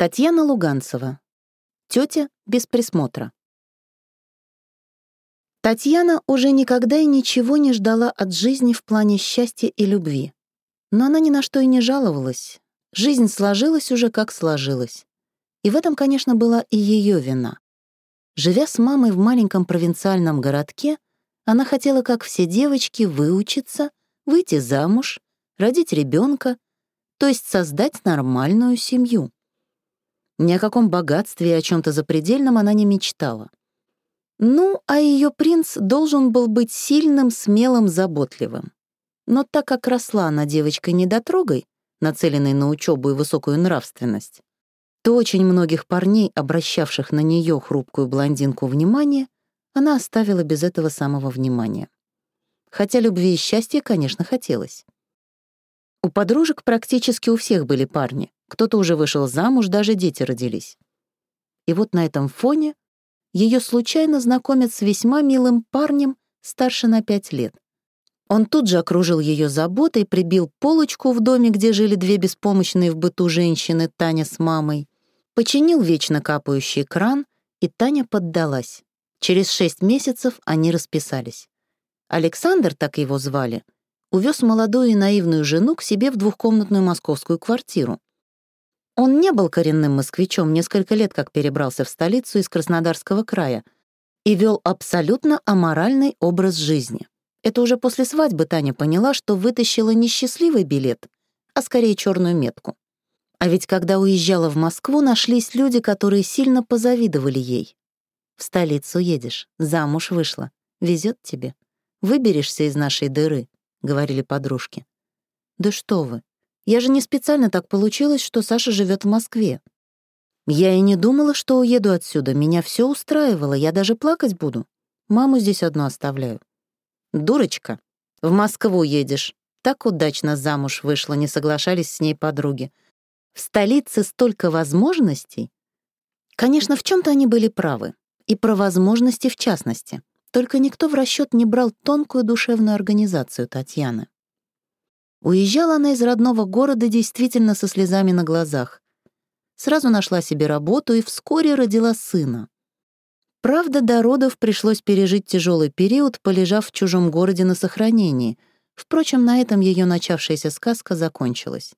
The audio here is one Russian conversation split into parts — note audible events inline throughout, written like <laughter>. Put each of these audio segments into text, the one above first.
Татьяна Луганцева. Тетя без присмотра. Татьяна уже никогда и ничего не ждала от жизни в плане счастья и любви. Но она ни на что и не жаловалась. Жизнь сложилась уже как сложилась. И в этом, конечно, была и ее вина. Живя с мамой в маленьком провинциальном городке, она хотела, как все девочки, выучиться, выйти замуж, родить ребенка, то есть создать нормальную семью. Ни о каком богатстве и о чем то запредельном она не мечтала. Ну, а ее принц должен был быть сильным, смелым, заботливым. Но так как росла она девочкой недотрогой, нацеленной на учебу и высокую нравственность, то очень многих парней, обращавших на нее хрупкую блондинку внимание, она оставила без этого самого внимания. Хотя любви и счастья, конечно, хотелось. У подружек практически у всех были парни. Кто-то уже вышел замуж, даже дети родились. И вот на этом фоне ее случайно знакомят с весьма милым парнем старше на пять лет. Он тут же окружил ее заботой, прибил полочку в доме, где жили две беспомощные в быту женщины, Таня с мамой, починил вечно капающий кран, и Таня поддалась. Через шесть месяцев они расписались. Александр, так его звали, увез молодую и наивную жену к себе в двухкомнатную московскую квартиру. Он не был коренным москвичом, несколько лет как перебрался в столицу из Краснодарского края и вел абсолютно аморальный образ жизни. Это уже после свадьбы Таня поняла, что вытащила не счастливый билет, а скорее черную метку. А ведь когда уезжала в Москву, нашлись люди, которые сильно позавидовали ей. В столицу едешь, замуж вышла, везет тебе. Выберешься из нашей дыры, — говорили подружки. Да что вы, я же не специально так получилось, что Саша живет в Москве. Я и не думала, что уеду отсюда. Меня все устраивало, я даже плакать буду. Маму здесь одну оставляю. Дурочка, в Москву едешь. Так удачно замуж вышла, не соглашались с ней подруги. В столице столько возможностей. Конечно, в чем то они были правы. И про возможности в частности. Только никто в расчет не брал тонкую душевную организацию Татьяны. Уезжала она из родного города действительно со слезами на глазах. Сразу нашла себе работу и вскоре родила сына. Правда, до родов пришлось пережить тяжелый период, полежав в чужом городе на сохранении. Впрочем, на этом ее начавшаяся сказка закончилась.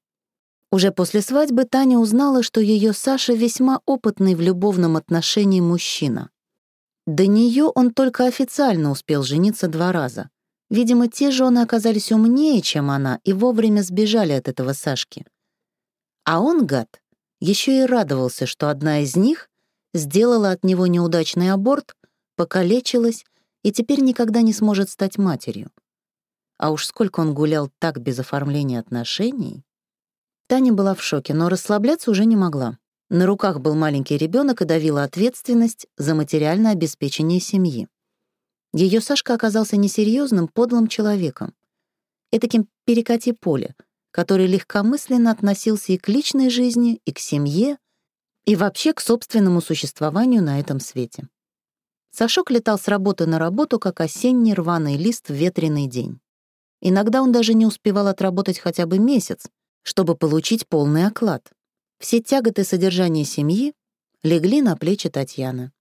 Уже после свадьбы Таня узнала, что ее Саша весьма опытный в любовном отношении мужчина. До нее он только официально успел жениться два раза. Видимо, те жены оказались умнее, чем она, и вовремя сбежали от этого Сашки. А он, гад, еще и радовался, что одна из них сделала от него неудачный аборт, покалечилась и теперь никогда не сможет стать матерью. А уж сколько он гулял так без оформления отношений. Таня была в шоке, но расслабляться уже не могла. На руках был маленький ребенок и давила ответственность за материальное обеспечение семьи. Ее Сашка оказался несерьезным, подлым человеком. Этаким перекати поле, который легкомысленно относился и к личной жизни, и к семье, и вообще к собственному существованию на этом свете. Сашок летал с работы на работу, как осенний рваный лист в ветреный день. Иногда он даже не успевал отработать хотя бы месяц, чтобы получить полный оклад. Все тяготы содержания семьи легли на плечи Татьяны.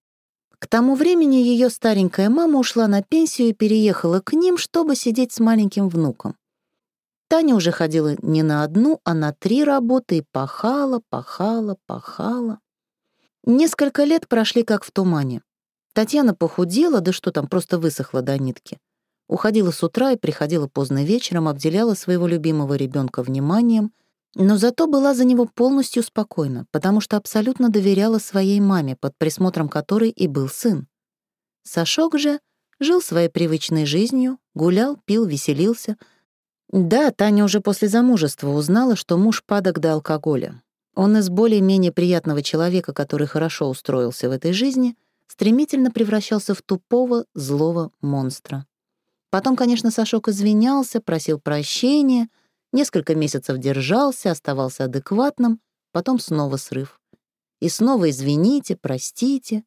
К тому времени ее старенькая мама ушла на пенсию и переехала к ним, чтобы сидеть с маленьким внуком. Таня уже ходила не на одну, а на три работы и пахала, пахала, пахала. Несколько лет прошли как в тумане. Татьяна похудела, да что там, просто высохла до нитки. Уходила с утра и приходила поздно вечером, обделяла своего любимого ребенка вниманием, но зато была за него полностью спокойна, потому что абсолютно доверяла своей маме, под присмотром которой и был сын. Сашок же жил своей привычной жизнью, гулял, пил, веселился. Да, Таня уже после замужества узнала, что муж падок до алкоголя. Он из более-менее приятного человека, который хорошо устроился в этой жизни, стремительно превращался в тупого, злого монстра. Потом, конечно, Сашок извинялся, просил прощения — Несколько месяцев держался, оставался адекватным, потом снова срыв. И снова извините, простите.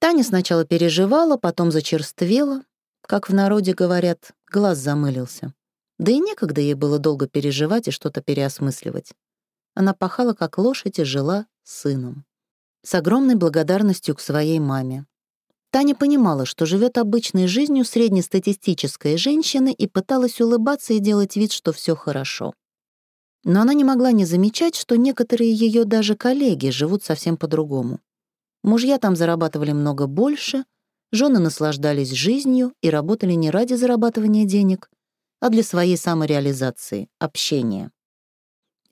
Таня сначала переживала, потом зачерствела. Как в народе говорят, глаз замылился. Да и некогда ей было долго переживать и что-то переосмысливать. Она пахала как лошадь и жила сыном. С огромной благодарностью к своей маме. Таня понимала, что живет обычной жизнью среднестатистической женщины и пыталась улыбаться и делать вид, что все хорошо. Но она не могла не замечать, что некоторые ее даже коллеги живут совсем по-другому. Мужья там зарабатывали много больше, жены наслаждались жизнью и работали не ради зарабатывания денег, а для своей самореализации, общения.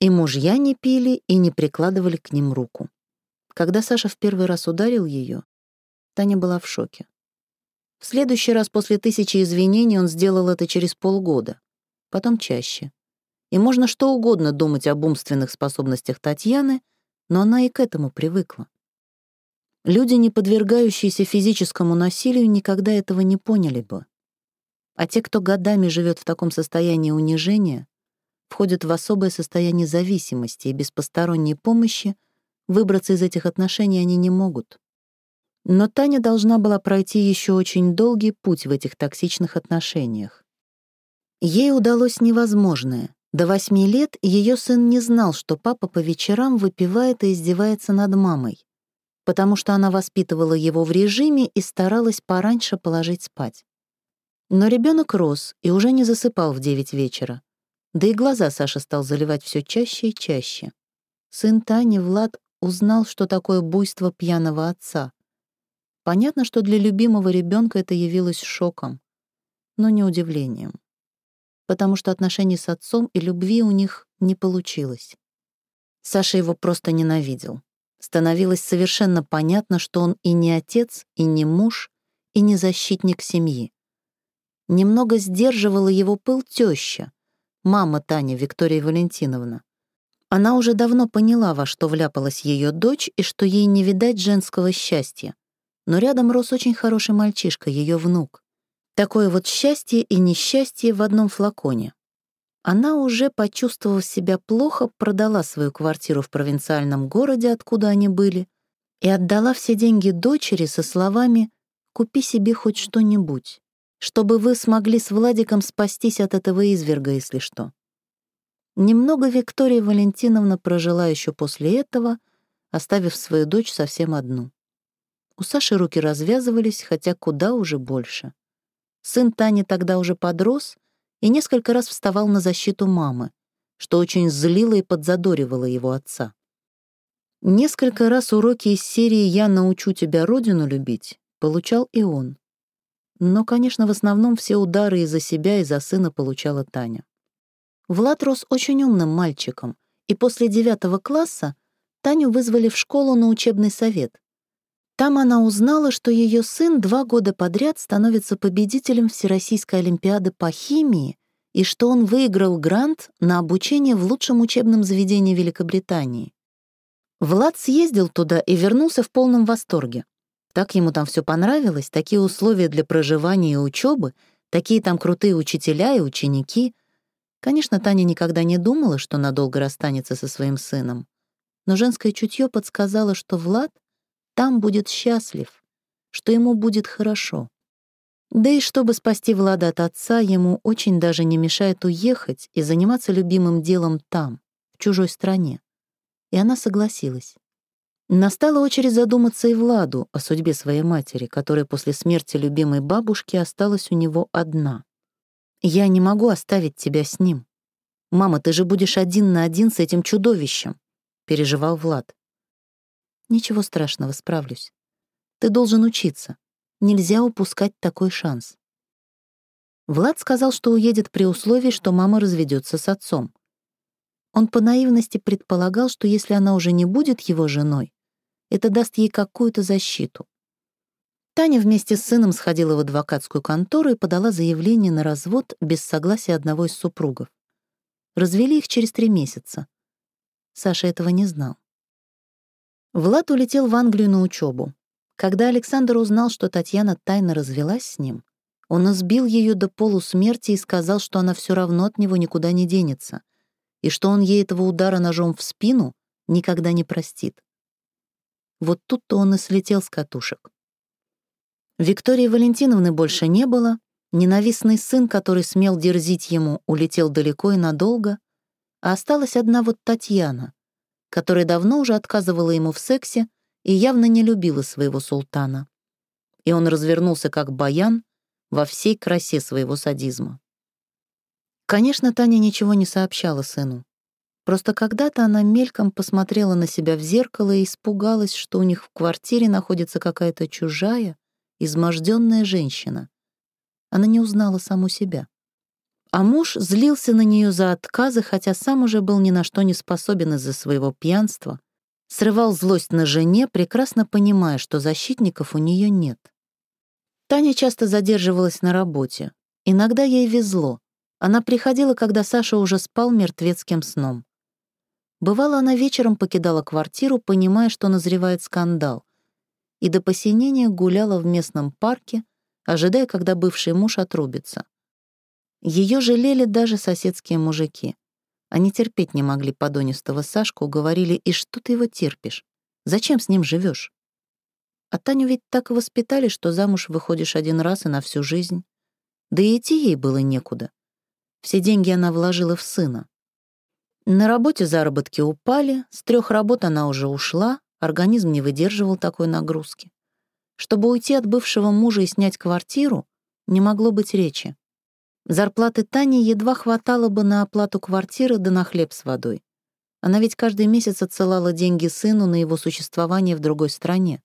И мужья не пили и не прикладывали к ним руку. Когда Саша в первый раз ударил ее, Таня была в шоке. В следующий раз после тысячи извинений он сделал это через полгода, потом чаще. И можно что угодно думать об умственных способностях Татьяны, но она и к этому привыкла. Люди, не подвергающиеся физическому насилию, никогда этого не поняли бы. А те, кто годами живет в таком состоянии унижения, входят в особое состояние зависимости, и без посторонней помощи выбраться из этих отношений они не могут. Но Таня должна была пройти еще очень долгий путь в этих токсичных отношениях. Ей удалось невозможное. До восьми лет ее сын не знал, что папа по вечерам выпивает и издевается над мамой, потому что она воспитывала его в режиме и старалась пораньше положить спать. Но ребенок рос и уже не засыпал в девять вечера. Да и глаза Саша стал заливать все чаще и чаще. Сын Тани, Влад, узнал, что такое буйство пьяного отца — Понятно, что для любимого ребенка это явилось шоком, но не удивлением, потому что отношений с отцом и любви у них не получилось. Саша его просто ненавидел. Становилось совершенно понятно, что он и не отец, и не муж, и не защитник семьи. Немного сдерживала его пыл теща, мама Таня Виктория Валентиновна. Она уже давно поняла, во что вляпалась ее дочь и что ей не видать женского счастья но рядом рос очень хороший мальчишка, ее внук. Такое вот счастье и несчастье в одном флаконе. Она уже, почувствовав себя плохо, продала свою квартиру в провинциальном городе, откуда они были, и отдала все деньги дочери со словами «Купи себе хоть что-нибудь, чтобы вы смогли с Владиком спастись от этого изверга, если что». Немного Виктория Валентиновна прожила еще после этого, оставив свою дочь совсем одну. У Саши руки развязывались, хотя куда уже больше. Сын Тани тогда уже подрос и несколько раз вставал на защиту мамы, что очень злило и подзадоривало его отца. Несколько раз уроки из серии «Я научу тебя родину любить» получал и он. Но, конечно, в основном все удары и за себя, и за сына получала Таня. Влад рос очень умным мальчиком, и после девятого класса Таню вызвали в школу на учебный совет, там она узнала, что ее сын два года подряд становится победителем Всероссийской Олимпиады по химии и что он выиграл грант на обучение в лучшем учебном заведении Великобритании. Влад съездил туда и вернулся в полном восторге. Так ему там все понравилось, такие условия для проживания и учебы, такие там крутые учителя и ученики. Конечно, Таня никогда не думала, что надолго расстанется со своим сыном. Но женское чутье подсказало, что Влад там будет счастлив, что ему будет хорошо. Да и чтобы спасти Влада от отца, ему очень даже не мешает уехать и заниматься любимым делом там, в чужой стране. И она согласилась. Настала очередь задуматься и Владу о судьбе своей матери, которая после смерти любимой бабушки осталась у него одна. «Я не могу оставить тебя с ним. Мама, ты же будешь один на один с этим чудовищем», — переживал Влад. Ничего страшного, справлюсь. Ты должен учиться. Нельзя упускать такой шанс. Влад сказал, что уедет при условии, что мама разведется с отцом. Он по наивности предполагал, что если она уже не будет его женой, это даст ей какую-то защиту. Таня вместе с сыном сходила в адвокатскую контору и подала заявление на развод без согласия одного из супругов. Развели их через три месяца. Саша этого не знал. Влад улетел в Англию на учебу. Когда Александр узнал, что Татьяна тайно развелась с ним, он избил ее до полусмерти и сказал, что она все равно от него никуда не денется, и что он ей этого удара ножом в спину никогда не простит. Вот тут-то он и слетел с катушек. Виктории Валентиновны больше не было, ненавистный сын, который смел дерзить ему, улетел далеко и надолго, а осталась одна вот Татьяна, которая давно уже отказывала ему в сексе и явно не любила своего султана. И он развернулся как баян во всей красе своего садизма. Конечно, Таня ничего не сообщала сыну. Просто когда-то она мельком посмотрела на себя в зеркало и испугалась, что у них в квартире находится какая-то чужая, изможденная женщина. Она не узнала саму себя. А муж злился на нее за отказы, хотя сам уже был ни на что не способен из-за своего пьянства, срывал злость на жене, прекрасно понимая, что защитников у нее нет. Таня часто задерживалась на работе. Иногда ей везло. Она приходила, когда Саша уже спал мертвецким сном. Бывало, она вечером покидала квартиру, понимая, что назревает скандал, и до посинения гуляла в местном парке, ожидая, когда бывший муж отрубится. Ее жалели даже соседские мужики. Они терпеть не могли подонистого Сашку, говорили, и что ты его терпишь? Зачем с ним живешь? А Таню ведь так воспитали, что замуж выходишь один раз и на всю жизнь. Да и идти ей было некуда. Все деньги она вложила в сына. На работе заработки упали, с трех работ она уже ушла, организм не выдерживал такой нагрузки. Чтобы уйти от бывшего мужа и снять квартиру, не могло быть речи. Зарплаты Тани едва хватало бы на оплату квартиры да на хлеб с водой. Она ведь каждый месяц отсылала деньги сыну на его существование в другой стране.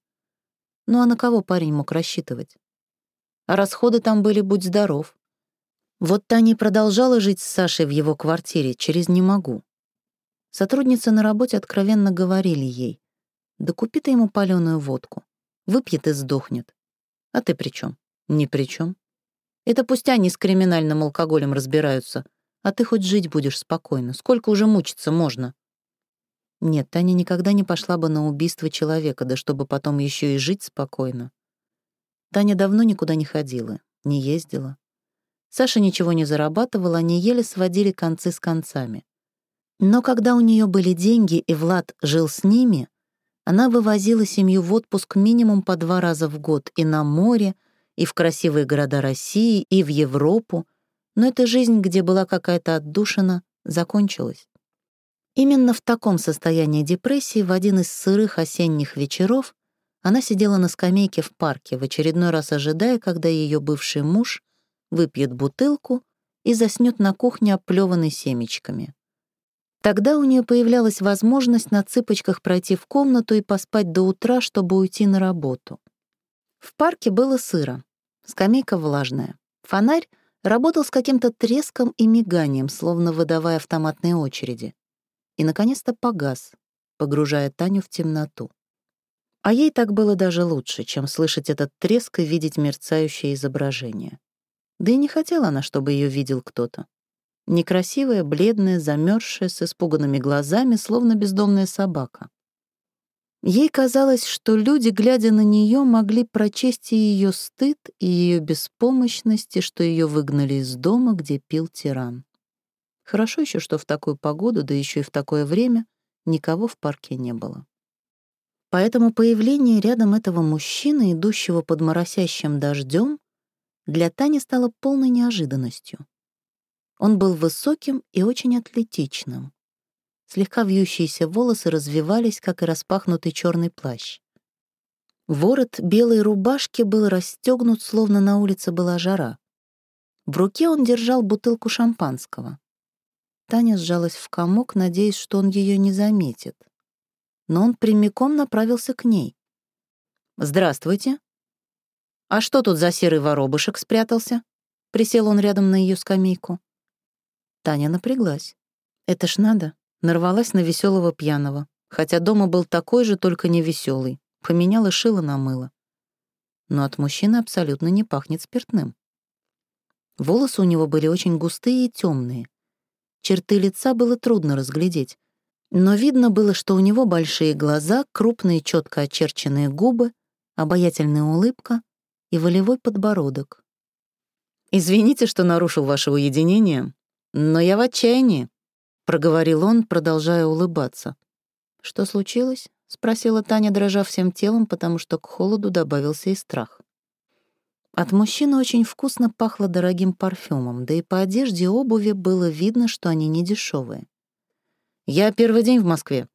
Ну а на кого парень мог рассчитывать? А расходы там были будь здоров. Вот Таня продолжала жить с Сашей в его квартире через «не могу». Сотрудницы на работе откровенно говорили ей, «Да купи ты ему палёную водку. Выпьет и сдохнет. А ты при чем? Ни при чем. Это пусть они с криминальным алкоголем разбираются, а ты хоть жить будешь спокойно. Сколько уже мучиться можно?» Нет, Таня никогда не пошла бы на убийство человека, да чтобы потом еще и жить спокойно. Таня давно никуда не ходила, не ездила. Саша ничего не зарабатывала, они еле сводили концы с концами. Но когда у нее были деньги и Влад жил с ними, она вывозила семью в отпуск минимум по два раза в год и на море, и в красивые города России, и в Европу, но эта жизнь, где была какая-то отдушина, закончилась. Именно в таком состоянии депрессии в один из сырых осенних вечеров она сидела на скамейке в парке, в очередной раз ожидая, когда ее бывший муж выпьет бутылку и заснет на кухне оплеванной семечками. Тогда у нее появлялась возможность на цыпочках пройти в комнату и поспать до утра, чтобы уйти на работу. В парке было сыро, скамейка влажная. Фонарь работал с каким-то треском и миганием, словно выдавая автоматные очереди. И, наконец-то, погас, погружая Таню в темноту. А ей так было даже лучше, чем слышать этот треск и видеть мерцающее изображение. Да и не хотела она, чтобы ее видел кто-то. Некрасивая, бледная, замерзшая, с испуганными глазами, словно бездомная собака. Ей казалось, что люди, глядя на нее, могли прочесть и ее стыд, и ее беспомощность, и что ее выгнали из дома, где пил тиран. Хорошо еще, что в такую погоду, да еще и в такое время, никого в парке не было. Поэтому появление рядом этого мужчины, идущего под моросящим дождем, для Тани стало полной неожиданностью. Он был высоким и очень атлетичным. Слегка вьющиеся волосы развивались, как и распахнутый черный плащ. Ворот белой рубашки был расстегнут, словно на улице была жара. В руке он держал бутылку шампанского. Таня сжалась в комок, надеясь, что он ее не заметит. Но он прямиком направился к ней. «Здравствуйте. А что тут за серый воробышек спрятался?» Присел он рядом на ее скамейку. Таня напряглась. Это ж надо. Нарвалась на веселого пьяного. Хотя дома был такой же, только не веселый. Поменяла шило на мыло. Но от мужчины абсолютно не пахнет спиртным. Волосы у него были очень густые и темные. Черты лица было трудно разглядеть. Но видно было, что у него большие глаза, крупные четко очерченные губы, обаятельная улыбка и волевой подбородок. «Извините, что нарушил ваше уединение, «Но я в отчаянии», — проговорил он, продолжая улыбаться. «Что случилось?» — спросила Таня, дрожа всем телом, потому что к холоду добавился и страх. От мужчины очень вкусно пахло дорогим парфюмом, да и по одежде и обуви было видно, что они не дешевые. «Я первый день в Москве.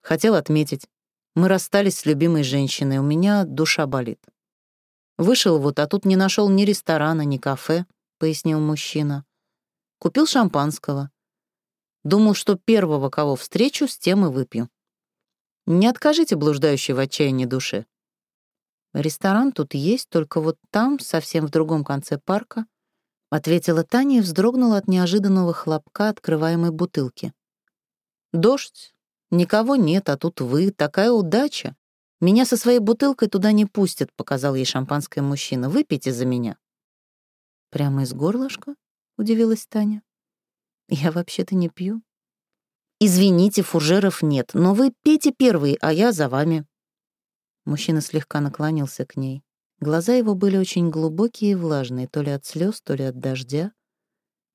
Хотел отметить. Мы расстались с любимой женщиной, у меня душа болит. Вышел вот, а тут не нашел ни ресторана, ни кафе, пояснил мужчина. Купил шампанского. Думал, что первого, кого встречу, с тем и выпью. Не откажите блуждающей в отчаянии душе. Ресторан тут есть, только вот там, совсем в другом конце парка, ответила Таня и вздрогнула от неожиданного хлопка открываемой бутылки. Дождь. Никого нет, а тут вы. Такая удача. Меня со своей бутылкой туда не пустят, показал ей шампанское мужчина. Выпейте за меня. Прямо из горлышка? Удивилась Таня. Я вообще-то не пью. «Извините, фуржеров нет, но вы пейте первый, а я за вами». Мужчина слегка наклонился к ней. Глаза его были очень глубокие и влажные, то ли от слез, то ли от дождя.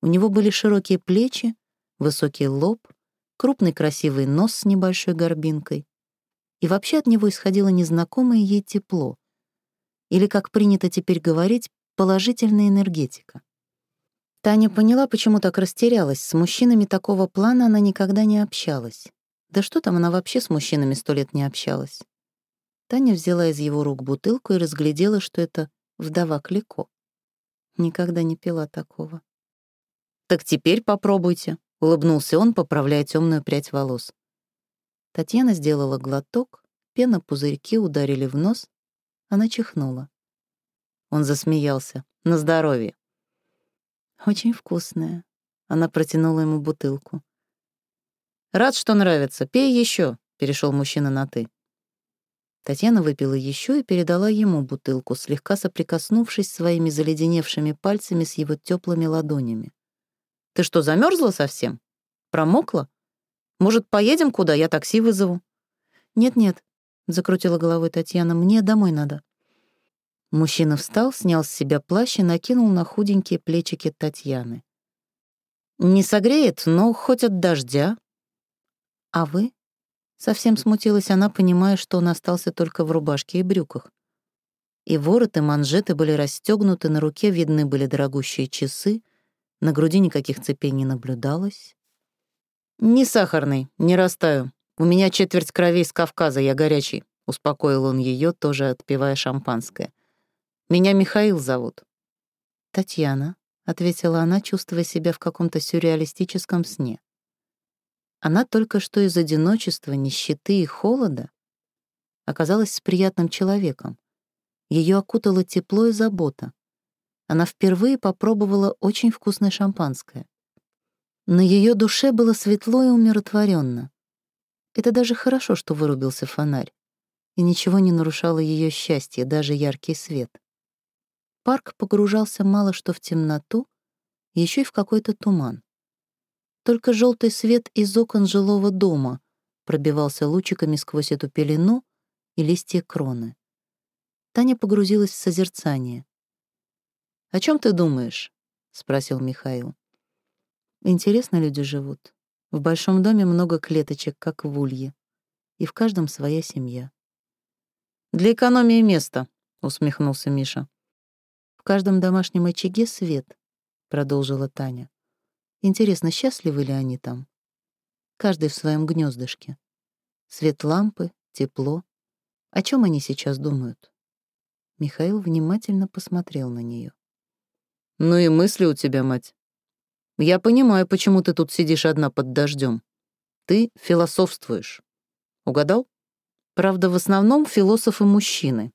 У него были широкие плечи, высокий лоб, крупный красивый нос с небольшой горбинкой. И вообще от него исходило незнакомое ей тепло. Или, как принято теперь говорить, положительная энергетика. Таня поняла, почему так растерялась. С мужчинами такого плана она никогда не общалась. Да что там, она вообще с мужчинами сто лет не общалась. Таня взяла из его рук бутылку и разглядела, что это вдова Клико. Никогда не пила такого. «Так теперь попробуйте», — улыбнулся он, поправляя темную прядь волос. Татьяна сделала глоток, пена пузырьки ударили в нос, она чихнула. Он засмеялся. «На здоровье». Очень вкусная. Она протянула ему бутылку. Рад, что нравится. Пей еще, перешел мужчина на ты. Татьяна выпила еще и передала ему бутылку, слегка соприкоснувшись своими заледеневшими пальцами с его теплыми ладонями. Ты что, замерзла совсем? Промокла? Может, поедем куда? Я такси вызову. Нет-нет, закрутила головой Татьяна, мне домой надо. Мужчина встал, снял с себя плащ и накинул на худенькие плечики Татьяны. «Не согреет, но хоть от дождя». «А вы?» Совсем смутилась она, понимая, что он остался только в рубашке и брюках. И ворот, и манжеты были расстегнуты, на руке видны были дорогущие часы, на груди никаких цепей не наблюдалось. «Не сахарный, не растаю. У меня четверть крови из Кавказа, я горячий», — успокоил он ее, тоже отпивая шампанское. Меня Михаил зовут». «Татьяна», — ответила она, чувствуя себя в каком-то сюрреалистическом сне. Она только что из одиночества, нищеты и холода оказалась с приятным человеком. Ее окутало тепло и забота. Она впервые попробовала очень вкусное шампанское. На ее душе было светло и умиротворенно. Это даже хорошо, что вырубился фонарь, и ничего не нарушало ее счастье, даже яркий свет. Парк погружался мало что в темноту, еще и в какой-то туман. Только желтый свет из окон жилого дома пробивался лучиками сквозь эту пелену и листья кроны. Таня погрузилась в созерцание. «О чем ты думаешь?» — спросил Михаил. «Интересно люди живут. В большом доме много клеточек, как в улье, и в каждом своя семья». «Для экономии места», — усмехнулся Миша каждом домашнем очаге свет», — продолжила Таня. «Интересно, счастливы ли они там? Каждый в своем гнездышке. Свет лампы, тепло. О чем они сейчас думают?» Михаил внимательно посмотрел на нее. «Ну и мысли у тебя, мать. Я понимаю, почему ты тут сидишь одна под дождем. Ты философствуешь. Угадал? Правда, в основном философы мужчины.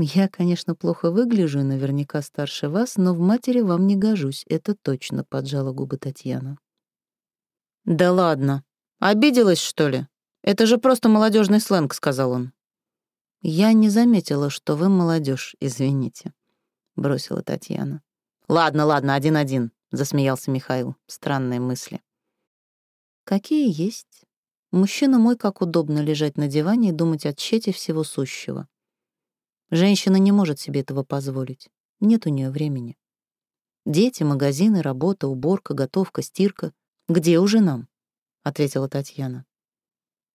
Я, конечно, плохо выгляжу и наверняка старше вас, но в матери вам не гожусь, это точно, поджала губы Татьяна. Да ладно. Обиделась, что ли? Это же просто молодежный сленг, сказал он. Я не заметила, что вы молодежь, извините, бросила Татьяна. Ладно, ладно, один-один, засмеялся Михаил. Странные мысли. Какие есть? Мужчина мой как удобно лежать на диване и думать о тщете всего сущего. Женщина не может себе этого позволить. Нет у нее времени. Дети, магазины, работа, уборка, готовка, стирка. Где уже нам? ответила Татьяна.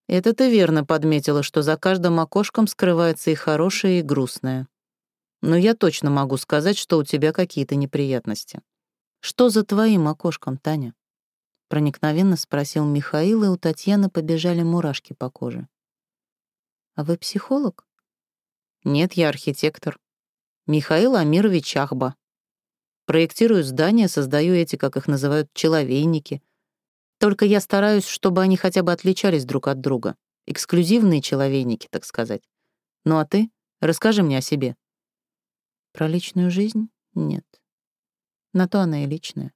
Это ты верно подметила, что за каждым окошком скрывается и хорошее, и грустное. Но я точно могу сказать, что у тебя какие-то неприятности. Что за твоим окошком, Таня? — проникновенно спросил Михаил, и у Татьяны побежали мурашки по коже. «А вы психолог?» «Нет, я архитектор. Михаил Амирович Ахба. Проектирую здания, создаю эти, как их называют, человейники. Только я стараюсь, чтобы они хотя бы отличались друг от друга. Эксклюзивные человейники, так сказать. Ну а ты? Расскажи мне о себе». «Про личную жизнь? Нет. На то она и личная.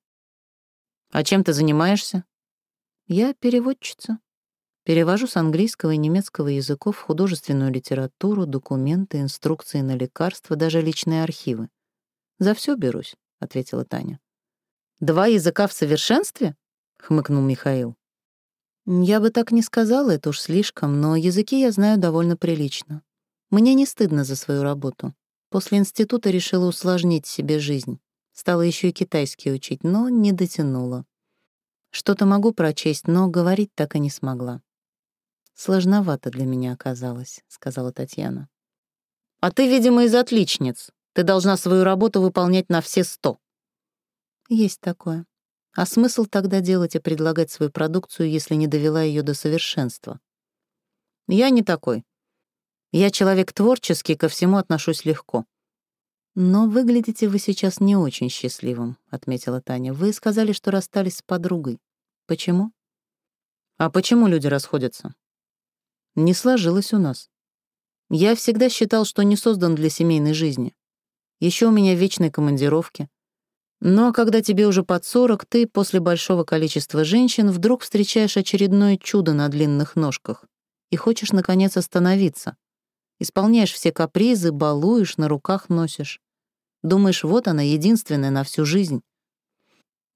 А чем ты занимаешься? Я переводчица. Перевожу с английского и немецкого языков художественную литературу, документы, инструкции на лекарства, даже личные архивы. За все берусь, ответила Таня. Два языка в совершенстве? хмыкнул Михаил. Я бы так не сказала, это уж слишком, но языки я знаю довольно прилично. Мне не стыдно за свою работу. После института решила усложнить себе жизнь. Стала еще и китайский учить, но не дотянула. Что-то могу прочесть, но говорить так и не смогла. «Сложновато для меня оказалось», — сказала Татьяна. «А ты, видимо, из отличниц. Ты должна свою работу выполнять на все сто». «Есть такое. А смысл тогда делать и предлагать свою продукцию, если не довела ее до совершенства?» «Я не такой. Я человек творческий, ко всему отношусь легко. «Но выглядите вы сейчас не очень счастливым», — отметила Таня. «Вы сказали, что расстались с подругой. Почему?» «А почему люди расходятся?» «Не сложилось у нас. Я всегда считал, что не создан для семейной жизни. Еще у меня вечные командировки. Но когда тебе уже под сорок, ты после большого количества женщин вдруг встречаешь очередное чудо на длинных ножках и хочешь, наконец, остановиться. Исполняешь все капризы, балуешь, на руках носишь. Думаешь, вот она, единственная на всю жизнь.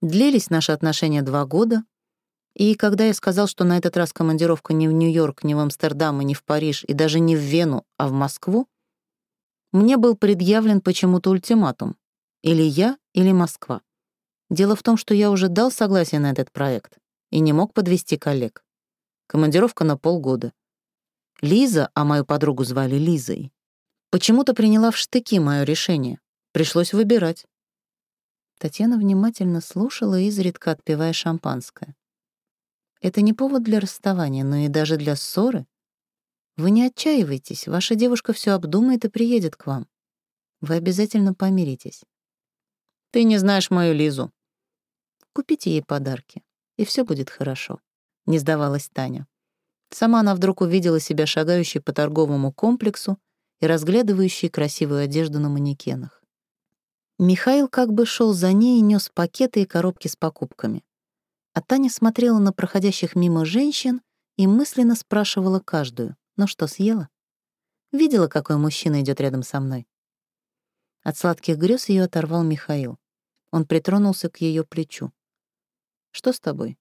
Длились наши отношения два года, и когда я сказал, что на этот раз командировка не в Нью-Йорк, не в Амстердам и не в Париж, и даже не в Вену, а в Москву, мне был предъявлен почему-то ультиматум. Или я, или Москва. Дело в том, что я уже дал согласие на этот проект и не мог подвести коллег. Командировка на полгода. Лиза, а мою подругу звали Лизой, почему-то приняла в штыки мое решение. Пришлось выбирать. Татьяна внимательно слушала, изредка отпивая шампанское. Это не повод для расставания, но и даже для ссоры. Вы не отчаивайтесь, ваша девушка все обдумает и приедет к вам. Вы обязательно помиритесь. Ты не знаешь мою Лизу. Купите ей подарки, и все будет хорошо. Не сдавалась Таня. Сама она вдруг увидела себя шагающей по торговому комплексу и разглядывающей красивую одежду на манекенах. Михаил как бы шел за ней и нес пакеты и коробки с покупками. А Таня смотрела на проходящих мимо женщин и мысленно спрашивала каждую, ну что, съела? Видела, какой мужчина идет рядом со мной? От сладких грез ее оторвал Михаил. Он притронулся к ее плечу. «Что с тобой?»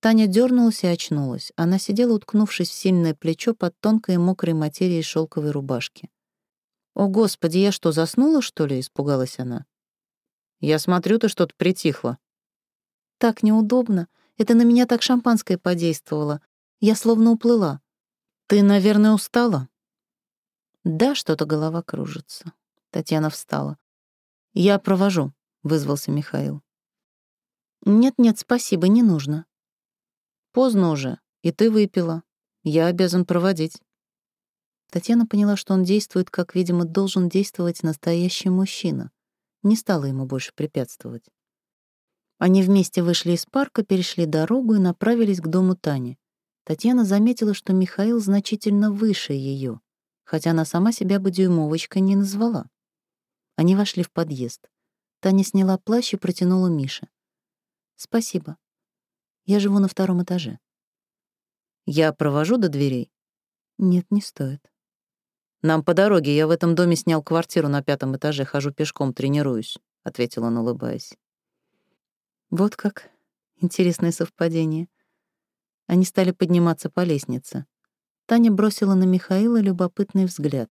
Таня дернулась и очнулась. Она сидела, уткнувшись в сильное плечо под тонкой мокрой материей шелковой рубашки. «О, Господи, я что, заснула, что ли?» — испугалась она. «Я смотрю, ты что-то притихла». «Так неудобно. Это на меня так шампанское подействовало. Я словно уплыла. Ты, наверное, устала?» «Да, что-то голова кружится». Татьяна встала. «Я провожу», — вызвался Михаил. «Нет-нет, спасибо, не нужно». «Поздно уже, и ты выпила. Я обязан проводить». Татьяна поняла, что он действует, как, видимо, должен действовать настоящий мужчина. Не стала ему больше препятствовать. Они вместе вышли из парка, перешли дорогу и направились к дому Тани. Татьяна заметила, что Михаил значительно выше ее, хотя она сама себя бы дюймовочкой не назвала. Они вошли в подъезд. Таня сняла плащ и протянула Мише. «Спасибо. Я живу на втором этаже». «Я провожу до дверей?» «Нет, не стоит». «Нам по дороге, я в этом доме снял квартиру на пятом этаже, хожу пешком, тренируюсь», — ответил он, улыбаясь. Вот как. Интересное совпадение. Они стали подниматься по лестнице. Таня бросила на Михаила любопытный взгляд.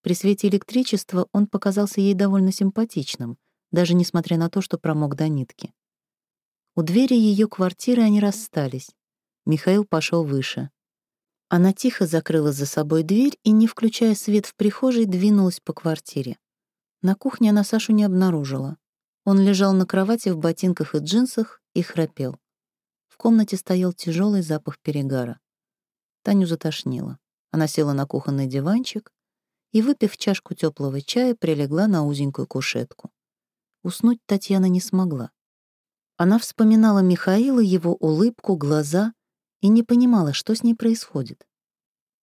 При свете электричества он показался ей довольно симпатичным, даже несмотря на то, что промок до нитки. У двери ее квартиры они расстались. Михаил пошел выше. Она тихо закрыла за собой дверь и, не включая свет в прихожей, двинулась по квартире. На кухне она Сашу не обнаружила. Он лежал на кровати в ботинках и джинсах и храпел. комнате стоял тяжелый запах перегара. Таню затошнило. Она села на кухонный диванчик и, выпив чашку теплого чая, прилегла на узенькую кушетку. Уснуть Татьяна не смогла. Она вспоминала Михаила, его улыбку, глаза и не понимала, что с ней происходит.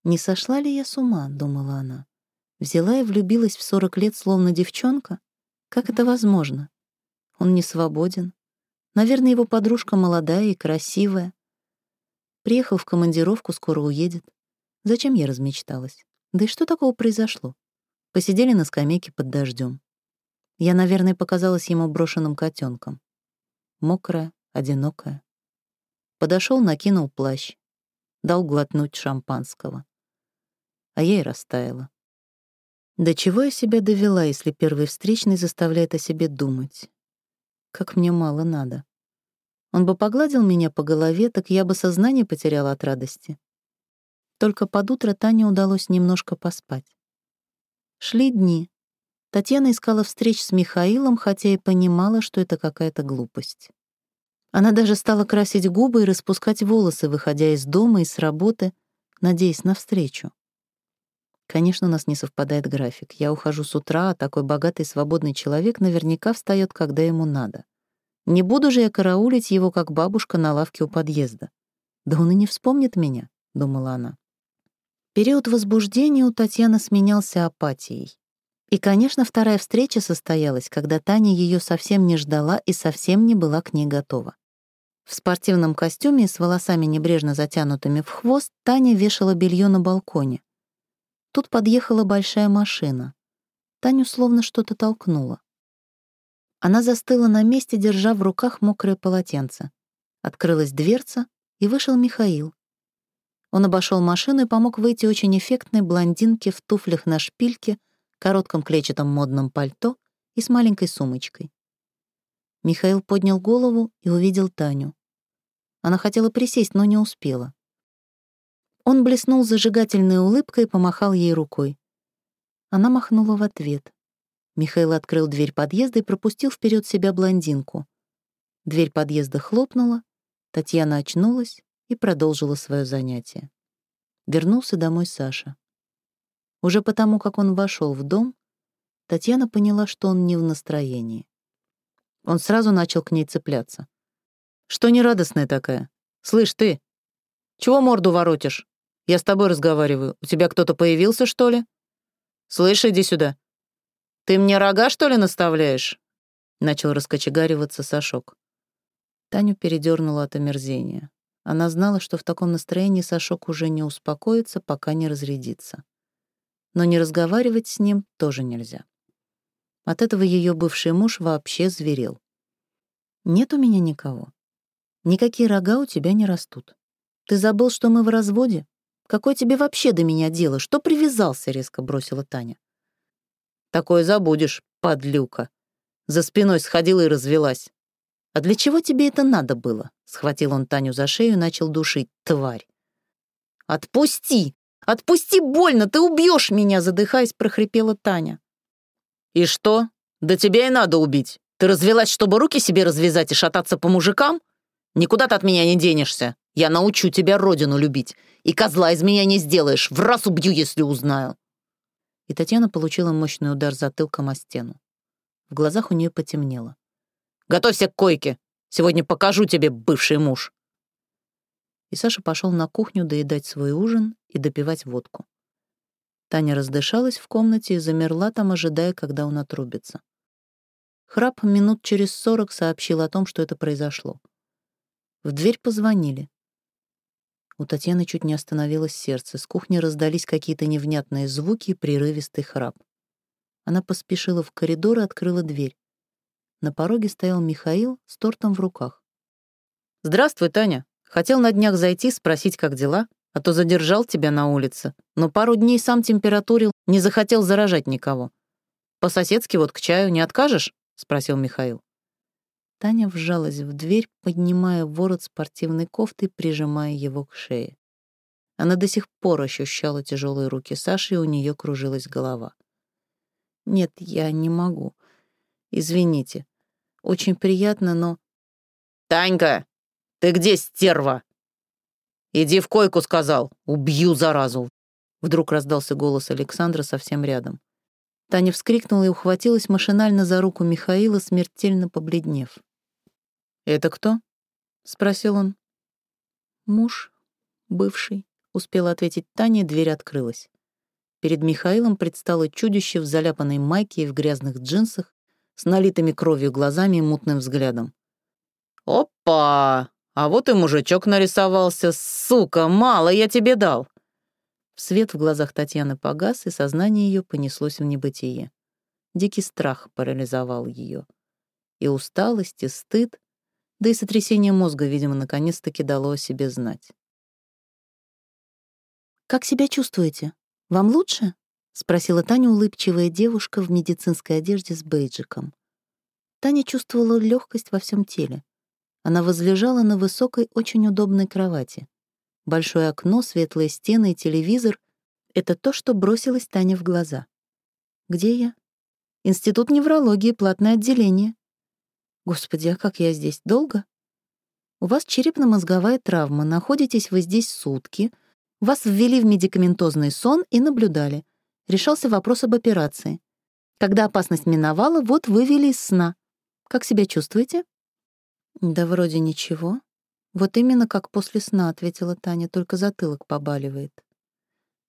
«Не сошла ли я с ума?» — думала она. Взяла и влюбилась в сорок лет, словно девчонка? Как это возможно? Он не свободен. Наверное, его подружка молодая и красивая. Приехал в командировку, скоро уедет. Зачем я размечталась? Да и что такого произошло? Посидели на скамейке под дождем. Я, наверное, показалась ему брошенным котенком. Мокрая, одинокая. Подошел, накинул плащ. Дал глотнуть шампанского. А я и растаяла. До чего я себя довела, если первый встречный заставляет о себе думать? Как мне мало надо. Он бы погладил меня по голове, так я бы сознание потеряла от радости. Только под утро Тане удалось немножко поспать. Шли дни. Татьяна искала встреч с Михаилом, хотя и понимала, что это какая-то глупость. Она даже стала красить губы и распускать волосы, выходя из дома и с работы, надеясь на встречу. Конечно, у нас не совпадает график. Я ухожу с утра, а такой богатый свободный человек наверняка встает, когда ему надо. Не буду же я караулить его, как бабушка на лавке у подъезда. Да он и не вспомнит меня, — думала она. Период возбуждения у Татьяны сменялся апатией. И, конечно, вторая встреча состоялась, когда Таня ее совсем не ждала и совсем не была к ней готова. В спортивном костюме с волосами небрежно затянутыми в хвост Таня вешала белье на балконе. Тут подъехала большая машина. Таню словно что-то толкнуло. Она застыла на месте, держа в руках мокрое полотенце. Открылась дверца, и вышел Михаил. Он обошел машину и помог выйти очень эффектной блондинке в туфлях на шпильке, коротком клетчатом модном пальто и с маленькой сумочкой. Михаил поднял голову и увидел Таню. Она хотела присесть, но не успела. Он блеснул зажигательной улыбкой и помахал ей рукой. Она махнула в ответ. Михаил открыл дверь подъезда и пропустил вперед себя блондинку. Дверь подъезда хлопнула, Татьяна очнулась и продолжила свое занятие. Вернулся домой Саша. Уже потому, как он вошел в дом, Татьяна поняла, что он не в настроении. Он сразу начал к ней цепляться. «Что нерадостная такая? Слышь, ты! Чего морду воротишь? Я с тобой разговариваю. У тебя кто-то появился, что ли? Слышь, иди сюда. Ты мне рога, что ли, наставляешь? Начал раскочегариваться Сашок. Таню передернула от омерзения. Она знала, что в таком настроении Сашок уже не успокоится, пока не разрядится. Но не разговаривать с ним тоже нельзя. От этого ее бывший муж вообще зверел. «Нет у меня никого. Никакие рога у тебя не растут. Ты забыл, что мы в разводе? Какое тебе вообще до меня дело? Что привязался?» — резко бросила Таня. «Такое забудешь, подлюка». За спиной сходила и развелась. «А для чего тебе это надо было?» — схватил он Таню за шею и начал душить. «Тварь!» «Отпусти! Отпусти больно! Ты убьешь меня!» — задыхаясь, прохрипела Таня. «И что? Да тебя и надо убить. Ты развелась, чтобы руки себе развязать и шататься по мужикам? Никуда ты от меня не денешься. Я научу тебя родину любить. И козла из меня не сделаешь. В раз убью, если узнаю». И Татьяна получила мощный удар затылком о стену. В глазах у нее потемнело. «Готовься к койке. Сегодня покажу тебе, бывший муж». И Саша пошел на кухню доедать свой ужин и допивать водку. Таня раздышалась в комнате и замерла там, ожидая, когда он отрубится. Храп минут через сорок сообщил о том, что это произошло. В дверь позвонили. У Татьяны чуть не остановилось сердце. С кухни раздались какие-то невнятные звуки и прерывистый храп. Она поспешила в коридор и открыла дверь. На пороге стоял Михаил с тортом в руках. «Здравствуй, Таня. Хотел на днях зайти, спросить, как дела, а то задержал тебя на улице. Но пару дней сам температурил, не захотел заражать никого. По-соседски вот к чаю не откажешь?» — спросил Михаил. Таня вжалась в дверь, поднимая ворот спортивной кофты, прижимая его к шее. Она до сих пор ощущала тяжелые руки Саши, и у нее кружилась голова. «Нет, я не могу. Извините. Очень приятно, но...» «Танька, «Ты где, стерва?» «Иди в койку», — сказал. «Убью, заразу!» Вдруг раздался голос Александра совсем рядом. Таня вскрикнула и ухватилась машинально за руку Михаила, смертельно побледнев. «Это кто?» — спросил он. «Муж, бывший», — успела ответить Таня, дверь открылась. Перед Михаилом предстало чудище в заляпанной майке и в грязных джинсах, с налитыми кровью глазами и мутным взглядом. «Опа! А вот и мужичок нарисовался, сука, мало я тебе дал!» Свет в глазах Татьяны погас, и сознание ее понеслось в небытие. Дикий страх парализовал ее. И усталость, и стыд, да и сотрясение мозга, видимо, наконец-таки дало о себе знать. «Как себя чувствуете? Вам лучше?» — спросила Таня улыбчивая девушка в медицинской одежде с бейджиком. Таня чувствовала легкость во всем теле. Она возлежала на высокой, очень удобной кровати. Большое окно, светлые стены и телевизор — это то, что бросилось Тане в глаза. «Где я?» «Институт неврологии, платное отделение». «Господи, а как я здесь? Долго?» «У вас черепно-мозговая травма, находитесь вы здесь сутки, вас ввели в медикаментозный сон и наблюдали. Решался вопрос об операции. Когда опасность миновала, вот вывели из сна. Как себя чувствуете?» «Да вроде ничего», «Вот именно как после сна», — ответила Таня, только затылок побаливает.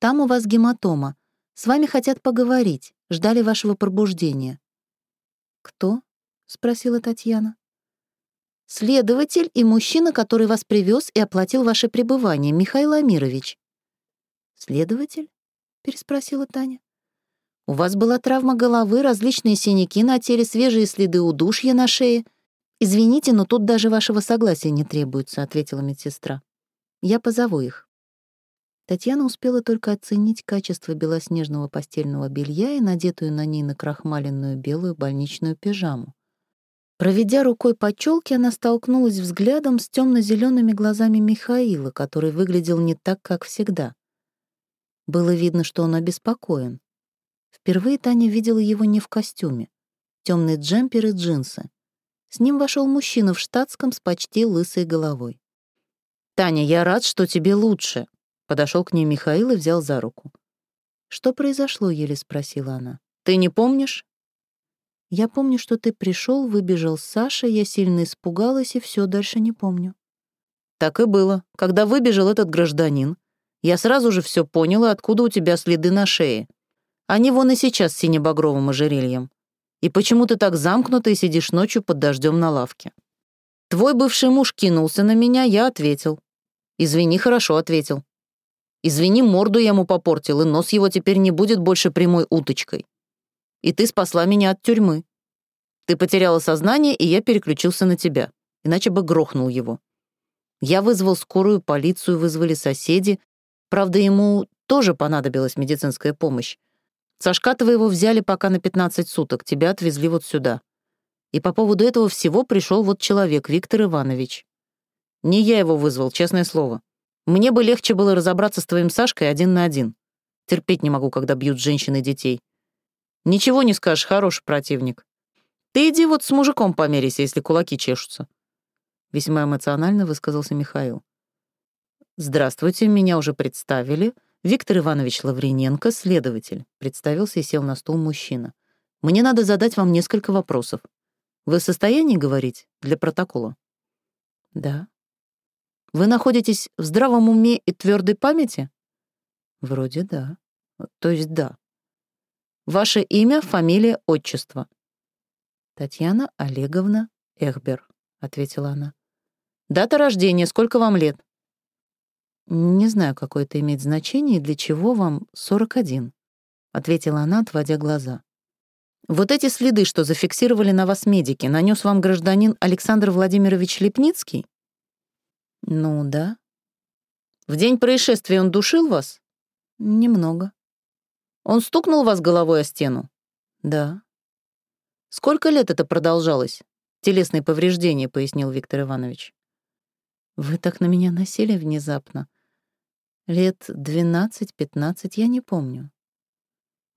«Там у вас гематома. С вами хотят поговорить. Ждали вашего пробуждения». «Кто?» — спросила Татьяна. «Следователь и мужчина, который вас привез и оплатил ваше пребывание, Михаил Амирович». «Следователь?» — переспросила Таня. «У вас была травма головы, различные синяки на теле, свежие следы удушья на шее. «Извините, но тут даже вашего согласия не требуется», — ответила медсестра. «Я позову их». Татьяна успела только оценить качество белоснежного постельного белья и надетую на ней накрахмаленную белую больничную пижаму. Проведя рукой по челке, она столкнулась взглядом с темно-зелеными глазами Михаила, который выглядел не так, как всегда. Было видно, что он обеспокоен. Впервые Таня видела его не в костюме. Темный джемпер и джинсы. С ним вошел мужчина в штатском с почти лысой головой. «Таня, я рад, что тебе лучше», — подошел к ней Михаил и взял за руку. «Что произошло?» — еле спросила она. «Ты не помнишь?» «Я помню, что ты пришел, выбежал с Сашей, я сильно испугалась и все дальше не помню». «Так и было. Когда выбежал этот гражданин, я сразу же все поняла, откуда у тебя следы на шее. Они вон и сейчас с синебагровым ожерельем. И почему ты так замкнута и сидишь ночью под дождем на лавке? Твой бывший муж кинулся на меня, я ответил. Извини, хорошо ответил. Извини, морду я ему попортил, и нос его теперь не будет больше прямой уточкой. И ты спасла меня от тюрьмы. Ты потеряла сознание, и я переключился на тебя, иначе бы грохнул его. Я вызвал скорую, полицию вызвали соседи. Правда, ему тоже понадобилась медицинская помощь. Сашка твоего взяли пока на 15 суток, тебя отвезли вот сюда. И по поводу этого всего пришел вот человек, Виктор Иванович. Не я его вызвал, честное слово. Мне бы легче было разобраться с твоим Сашкой один на один. Терпеть не могу, когда бьют женщин и детей. Ничего не скажешь, хороший противник. Ты иди вот с мужиком померяйся, если кулаки чешутся. Весьма эмоционально высказался Михаил. «Здравствуйте, меня уже представили. Виктор Иванович Лаврененко, следователь, представился и сел на стул мужчина. Мне надо задать вам несколько вопросов. Вы в состоянии говорить для протокола? Да. Вы находитесь в здравом уме и твердой памяти? Вроде да. То есть да. Ваше имя, фамилия, отчество. Татьяна Олеговна Эхбер, ответила она. Дата рождения, сколько вам лет? «Не знаю, какое это имеет значение и для чего вам 41», — ответила она, отводя глаза. «Вот эти следы, что зафиксировали на вас медики, нанес вам гражданин Александр Владимирович Лепницкий?» «Ну, да». «В день происшествия он душил вас?» «Немного». «Он стукнул вас головой о стену?» «Да». «Сколько лет это продолжалось?» «Телесные повреждения», — пояснил Виктор Иванович. «Вы так на меня насели внезапно», Лет двенадцать-пятнадцать, я не помню.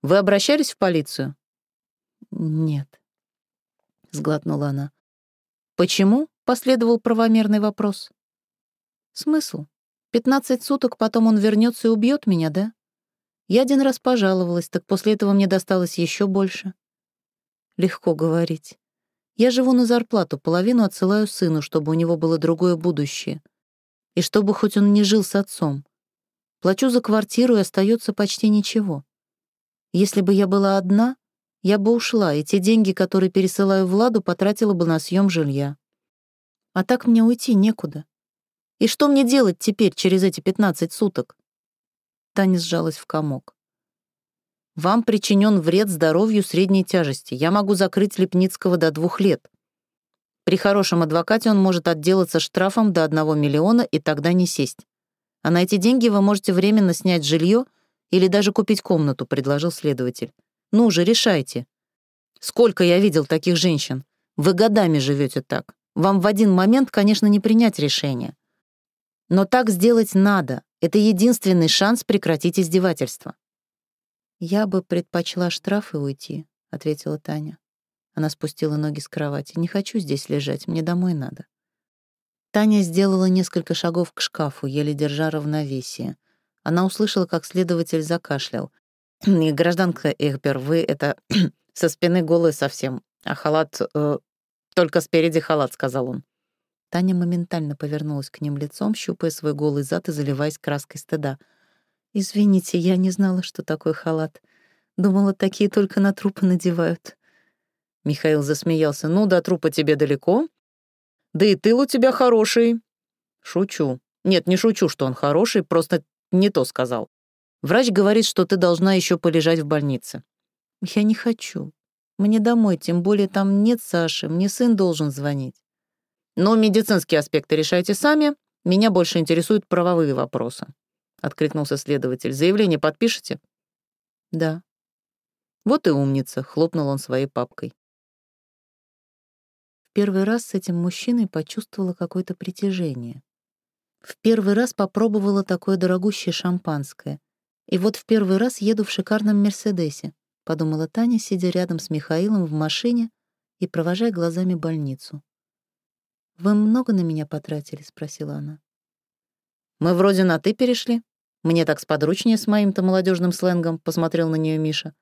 Вы обращались в полицию? Нет. Сглотнула она. Почему? Последовал правомерный вопрос. Смысл? Пятнадцать суток, потом он вернется и убьет меня, да? Я один раз пожаловалась, так после этого мне досталось еще больше. Легко говорить. Я живу на зарплату, половину отсылаю сыну, чтобы у него было другое будущее. И чтобы хоть он не жил с отцом. Плачу за квартиру, и остается почти ничего. Если бы я была одна, я бы ушла, и те деньги, которые пересылаю Владу, потратила бы на съем жилья. А так мне уйти некуда. И что мне делать теперь через эти 15 суток? Таня сжалась в комок. Вам причинен вред здоровью средней тяжести. Я могу закрыть Лепницкого до двух лет. При хорошем адвокате он может отделаться штрафом до одного миллиона и тогда не сесть. А на эти деньги вы можете временно снять жилье или даже купить комнату, предложил следователь. Ну же, решайте. Сколько я видел таких женщин. Вы годами живете так. Вам в один момент, конечно, не принять решение. Но так сделать надо. Это единственный шанс прекратить издевательство. «Я бы предпочла штраф и уйти», — ответила Таня. Она спустила ноги с кровати. «Не хочу здесь лежать, мне домой надо». Таня сделала несколько шагов к шкафу, еле держа равновесие. Она услышала, как следователь закашлял. «Гражданка Эхбер, вы это <clears throat> со спины голые совсем, а халат... Э, только спереди халат», — сказал он. Таня моментально повернулась к ним лицом, щупая свой голый зад и заливаясь краской стыда. «Извините, я не знала, что такое халат. Думала, такие только на трупы надевают». Михаил засмеялся. «Ну, до трупа тебе далеко. Да и тыл у тебя хороший». «Шучу. Нет, не шучу, что он хороший, просто не то сказал. Врач говорит, что ты должна еще полежать в больнице». «Я не хочу. Мне домой, тем более там нет Саши, мне сын должен звонить». Но медицинские аспекты решайте сами. Меня больше интересуют правовые вопросы. Откликнулся следователь. Заявление подпишете? Да. Вот и умница, хлопнул он своей папкой. В первый раз с этим мужчиной почувствовала какое-то притяжение. В первый раз попробовала такое дорогущее шампанское. И вот в первый раз еду в шикарном Мерседесе, подумала Таня, сидя рядом с Михаилом в машине и провожая глазами больницу. «Вы много на меня потратили?» — спросила она. «Мы вроде на «ты» перешли. Мне так сподручнее с моим-то молодежным сленгом», — посмотрел на нее Миша.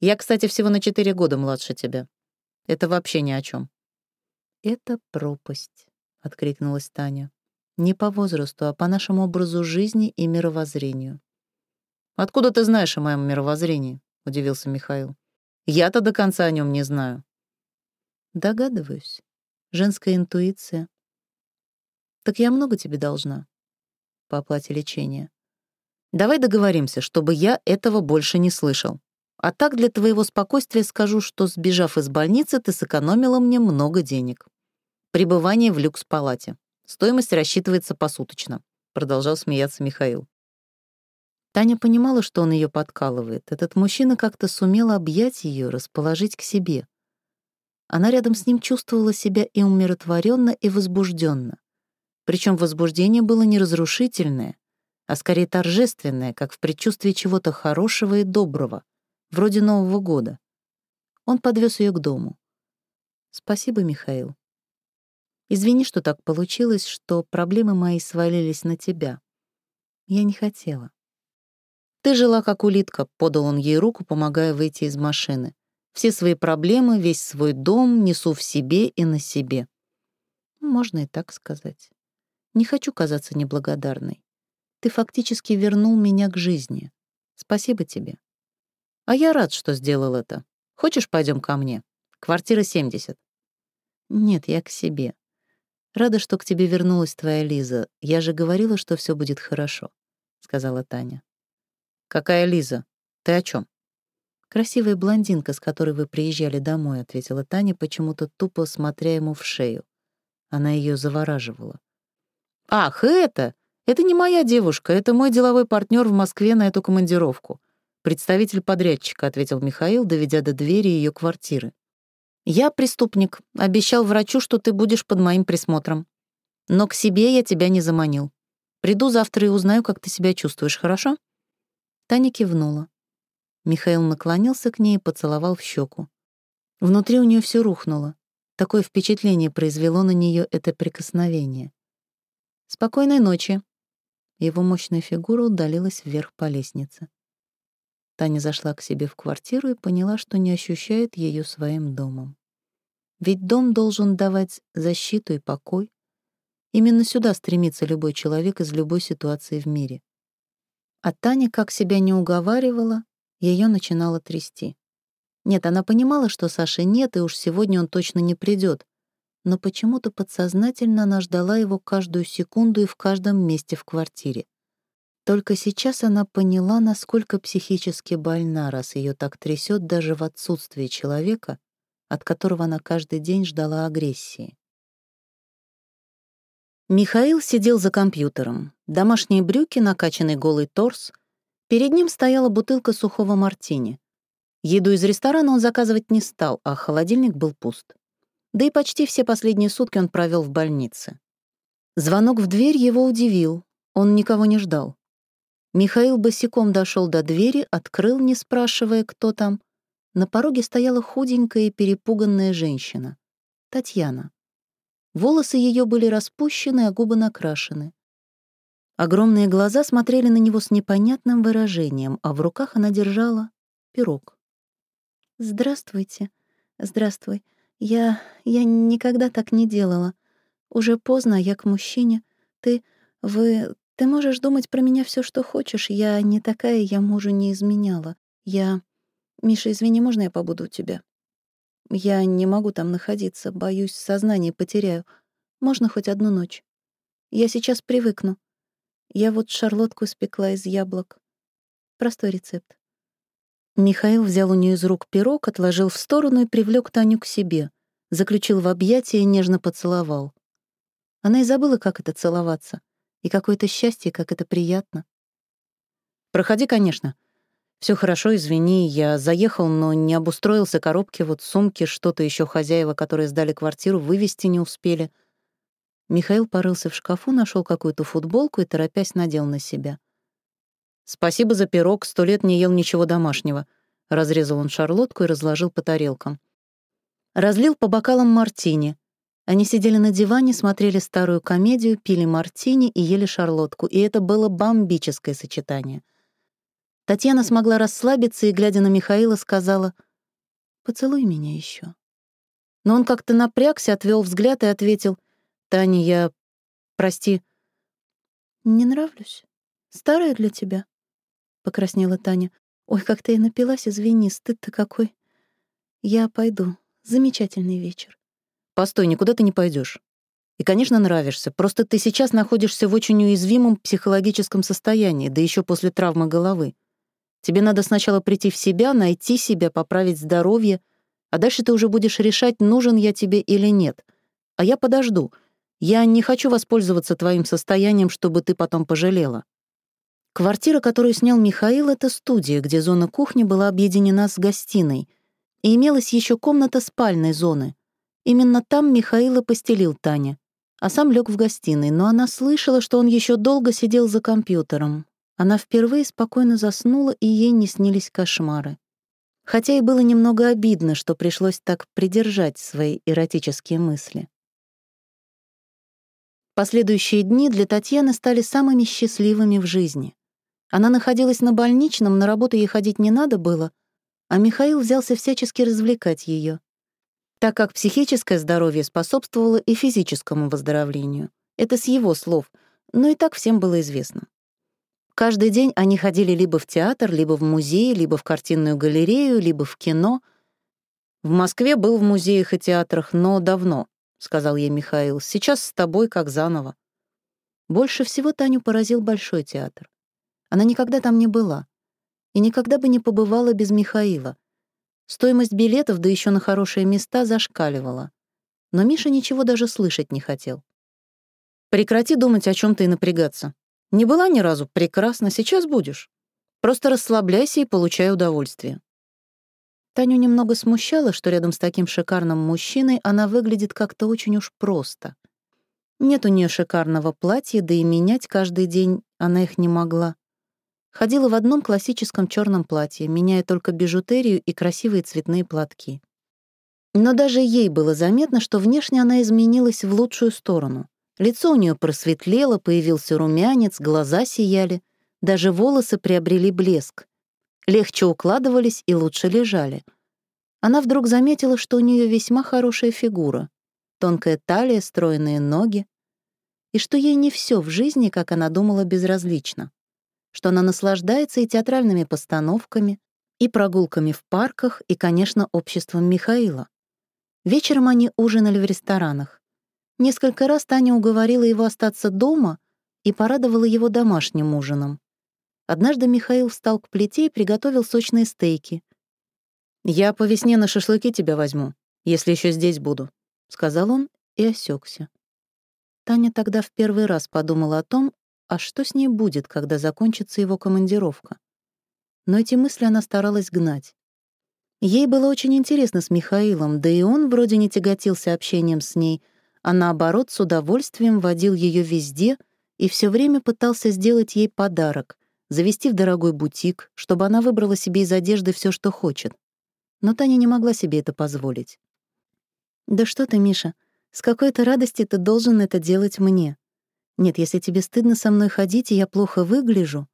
«Я, кстати, всего на четыре года младше тебя. Это вообще ни о чем. «Это пропасть», — откликнулась Таня. «Не по возрасту, а по нашему образу жизни и мировоззрению». «Откуда ты знаешь о моем мировоззрении?» — удивился Михаил. «Я-то до конца о нем не знаю». «Догадываюсь женская интуиция. Так я много тебе должна по оплате лечения. Давай договоримся, чтобы я этого больше не слышал. А так для твоего спокойствия скажу, что, сбежав из больницы, ты сэкономила мне много денег. Пребывание в люкс-палате. Стоимость рассчитывается посуточно», — продолжал смеяться Михаил. Таня понимала, что он ее подкалывает. Этот мужчина как-то сумел объять ее, расположить к себе. Она рядом с ним чувствовала себя и умиротворенно, и возбужденно. Причем возбуждение было не разрушительное, а скорее торжественное, как в предчувствии чего-то хорошего и доброго, вроде Нового года. Он подвез ее к дому. «Спасибо, Михаил. Извини, что так получилось, что проблемы мои свалились на тебя. Я не хотела». «Ты жила как улитка», — подал он ей руку, помогая выйти из машины. Все свои проблемы, весь свой дом несу в себе и на себе. Можно и так сказать. Не хочу казаться неблагодарной. Ты фактически вернул меня к жизни. Спасибо тебе. А я рад, что сделал это. Хочешь, пойдем ко мне? Квартира 70. Нет, я к себе. Рада, что к тебе вернулась твоя Лиза. Я же говорила, что все будет хорошо, сказала Таня. Какая Лиза? Ты о чем? «Красивая блондинка, с которой вы приезжали домой», — ответила Таня, почему-то тупо смотря ему в шею. Она ее завораживала. «Ах, это! Это не моя девушка, это мой деловой партнер в Москве на эту командировку. Представитель подрядчика», — ответил Михаил, доведя до двери ее квартиры. «Я преступник. Обещал врачу, что ты будешь под моим присмотром. Но к себе я тебя не заманил. Приду завтра и узнаю, как ты себя чувствуешь, хорошо?» Таня кивнула. Михаил наклонился к ней и поцеловал в щеку. Внутри у нее все рухнуло. Такое впечатление произвело на нее это прикосновение. Спокойной ночи. Его мощная фигура удалилась вверх по лестнице. Таня зашла к себе в квартиру и поняла, что не ощущает ее своим домом. Ведь дом должен давать защиту и покой. Именно сюда стремится любой человек из любой ситуации в мире. А Таня, как себя не уговаривала, ее начинало трясти. Нет, она понимала, что Саши нет, и уж сегодня он точно не придет. Но почему-то подсознательно она ждала его каждую секунду и в каждом месте в квартире. Только сейчас она поняла, насколько психически больна, раз ее так трясет даже в отсутствии человека, от которого она каждый день ждала агрессии. Михаил сидел за компьютером. Домашние брюки, накачанный голый торс. Перед ним стояла бутылка сухого мартини. Еду из ресторана он заказывать не стал, а холодильник был пуст. Да и почти все последние сутки он провел в больнице. Звонок в дверь его удивил. Он никого не ждал. Михаил босиком дошел до двери, открыл, не спрашивая, кто там. На пороге стояла худенькая и перепуганная женщина. Татьяна. Волосы ее были распущены, а губы накрашены. Огромные глаза смотрели на него с непонятным выражением, а в руках она держала пирог. «Здравствуйте. Здравствуй. Я... я никогда так не делала. Уже поздно, я к мужчине. Ты... вы... ты можешь думать про меня все, что хочешь. Я не такая, я мужу не изменяла. Я... Миша, извини, можно я побуду у тебя? Я не могу там находиться, боюсь, сознание потеряю. Можно хоть одну ночь? Я сейчас привыкну. Я вот шарлотку испекла из яблок. Простой рецепт. Михаил взял у нее из рук пирог, отложил в сторону и привлек Таню к себе, заключил в объятия и нежно поцеловал. Она и забыла, как это целоваться, и какое-то счастье, как это приятно. «Проходи, конечно. Все хорошо, извини, я заехал, но не обустроился, коробки, вот сумки, что-то еще хозяева, которые сдали квартиру, вывести не успели». Михаил порылся в шкафу, нашел какую-то футболку и, торопясь, надел на себя — «Спасибо за пирог, сто лет не ел ничего домашнего», — разрезал он шарлотку и разложил по тарелкам. Разлил по бокалам мартини. Они сидели на диване, смотрели старую комедию, пили мартини и ели шарлотку, и это было бомбическое сочетание. Татьяна смогла расслабиться и, глядя на Михаила, сказала «Поцелуй меня еще. Но он как-то напрягся, отвел взгляд и ответил «Таня, я... прости». «Не нравлюсь. Старая для тебя?» — покраснела Таня. «Ой, как ты и напилась, извини, стыд-то какой. Я пойду. Замечательный вечер». «Постой, никуда ты не пойдешь. И, конечно, нравишься. Просто ты сейчас находишься в очень уязвимом психологическом состоянии, да еще после травмы головы. Тебе надо сначала прийти в себя, найти себя, поправить здоровье, а дальше ты уже будешь решать, нужен я тебе или нет. А я подожду. Я не хочу воспользоваться твоим состоянием, чтобы ты потом пожалела. Квартира, которую снял Михаил, — это студия, где зона кухни была объединена с гостиной, и имелась еще комната спальной зоны. Именно там Михаил и постелил Таня, а сам лег в гостиной, но она слышала, что он еще долго сидел за компьютером. Она впервые спокойно заснула, и ей не снились кошмары. Хотя и было немного обидно, что пришлось так придержать свои эротические мысли. Последующие дни для Татьяны стали самыми счастливыми в жизни. Она находилась на больничном, на работу ей ходить не надо было, а Михаил взялся всячески развлекать ее, так как психическое здоровье способствовало и физическому выздоровлению. Это с его слов, но и так всем было известно. Каждый день они ходили либо в театр, либо в музей, либо в картинную галерею, либо в кино. «В Москве был в музеях и театрах, но давно», — сказал ей Михаил. «Сейчас с тобой как заново». Больше всего Таню поразил Большой театр. Она никогда там не была. И никогда бы не побывала без Михаила. Стоимость билетов, да еще на хорошие места, зашкаливала. Но Миша ничего даже слышать не хотел. «Прекрати думать о чем то и напрягаться. Не была ни разу прекрасно, сейчас будешь. Просто расслабляйся и получай удовольствие». Таню немного смущало, что рядом с таким шикарным мужчиной она выглядит как-то очень уж просто. Нет у нее шикарного платья, да и менять каждый день она их не могла. Ходила в одном классическом черном платье, меняя только бижутерию и красивые цветные платки. Но даже ей было заметно, что внешне она изменилась в лучшую сторону. Лицо у нее просветлело, появился румянец, глаза сияли, даже волосы приобрели блеск. Легче укладывались и лучше лежали. Она вдруг заметила, что у нее весьма хорошая фигура. Тонкая талия, стройные ноги. И что ей не все в жизни, как она думала, безразлично. Что она наслаждается и театральными постановками, и прогулками в парках, и, конечно, обществом Михаила. Вечером они ужинали в ресторанах. Несколько раз Таня уговорила его остаться дома и порадовала его домашним ужином. Однажды Михаил встал к плите и приготовил сочные стейки. «Я по весне на шашлыки тебя возьму, если еще здесь буду», — сказал он и осекся. Таня тогда в первый раз подумала о том, а что с ней будет, когда закончится его командировка. Но эти мысли она старалась гнать. Ей было очень интересно с Михаилом, да и он вроде не тяготился общением с ней, а наоборот с удовольствием водил ее везде и все время пытался сделать ей подарок, завести в дорогой бутик, чтобы она выбрала себе из одежды все, что хочет. Но Таня не могла себе это позволить. «Да что ты, Миша, с какой-то радости ты должен это делать мне. Нет, если тебе стыдно со мной ходить, и я плохо выгляжу,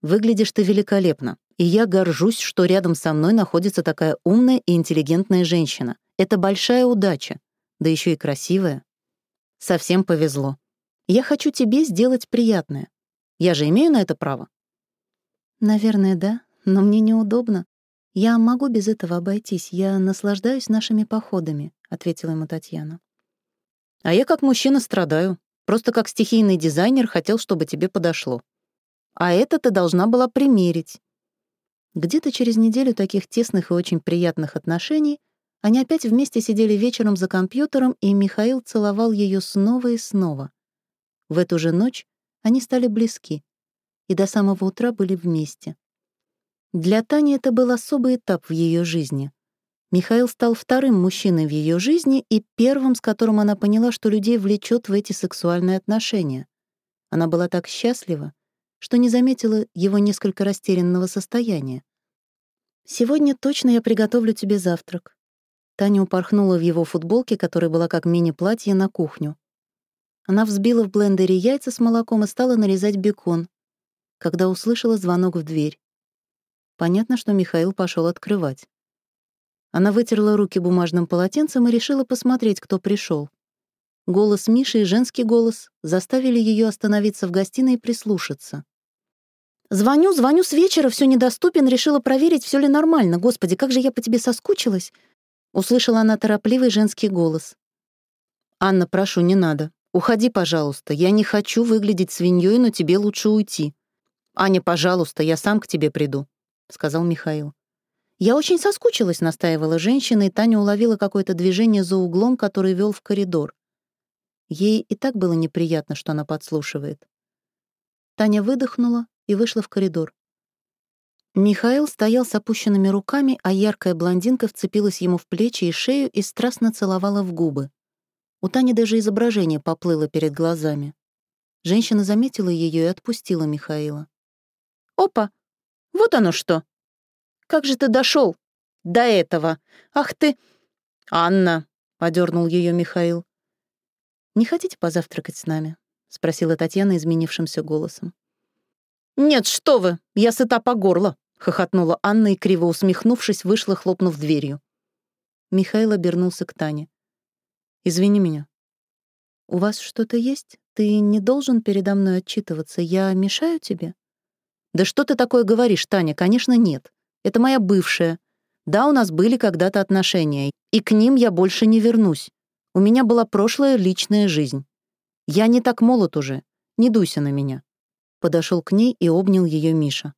выглядишь ты великолепно, и я горжусь, что рядом со мной находится такая умная и интеллигентная женщина. Это большая удача, да еще и красивая. Совсем повезло. Я хочу тебе сделать приятное. Я же имею на это право? Наверное, да, но мне неудобно. Я могу без этого обойтись. Я наслаждаюсь нашими походами, ответила ему Татьяна. А я как мужчина страдаю. Просто как стихийный дизайнер хотел, чтобы тебе подошло. А это ты должна была примерить. Где-то через неделю таких тесных и очень приятных отношений они опять вместе сидели вечером за компьютером, и Михаил целовал ее снова и снова. В эту же ночь они стали близки и до самого утра были вместе. Для Тани это был особый этап в ее жизни. Михаил стал вторым мужчиной в ее жизни и первым, с которым она поняла, что людей влечет в эти сексуальные отношения. Она была так счастлива, что не заметила его несколько растерянного состояния. «Сегодня точно я приготовлю тебе завтрак. Таня упорхнула в его футболке, которая была как мини-платье, на кухню. Она взбила в блендере яйца с молоком и стала нарезать бекон, когда услышала звонок в дверь. Понятно, что Михаил пошел открывать. Она вытерла руки бумажным полотенцем и решила посмотреть, кто пришел. Голос Миши и женский голос заставили ее остановиться в гостиной и прислушаться. «Звоню, звоню с вечера, все недоступен, решила проверить, все ли нормально. Господи, как же я по тебе соскучилась!» Услышала она торопливый женский голос. «Анна, прошу, не надо. Уходи, пожалуйста. Я не хочу выглядеть свиньей, но тебе лучше уйти. Аня, пожалуйста, я сам к тебе приду», — сказал Михаил. «Я очень соскучилась», — настаивала женщина, и Таня уловила какое-то движение за углом, который вел в коридор. Ей и так было неприятно, что она подслушивает. Таня выдохнула и вышла в коридор. Михаил стоял с опущенными руками, а яркая блондинка вцепилась ему в плечи и шею и страстно целовала в губы. У Тани даже изображение поплыло перед глазами. Женщина заметила ее и отпустила Михаила. «Опа! Вот оно что! Как же ты дошел до этого? Ах ты...» «Анна!» — подернул ее Михаил. «Не хотите позавтракать с нами?» — спросила Татьяна изменившимся голосом. «Нет, что вы! Я сыта по горло!» — хохотнула Анна и, криво усмехнувшись, вышла, хлопнув дверью. Михаил обернулся к Тане. «Извини меня». «У вас что-то есть? Ты не должен передо мной отчитываться. Я мешаю тебе?» «Да что ты такое говоришь, Таня? Конечно, нет. Это моя бывшая. Да, у нас были когда-то отношения, и к ним я больше не вернусь. У меня была прошлая личная жизнь. Я не так молод уже. Не дуйся на меня». Подошел к ней и обнял ее Миша.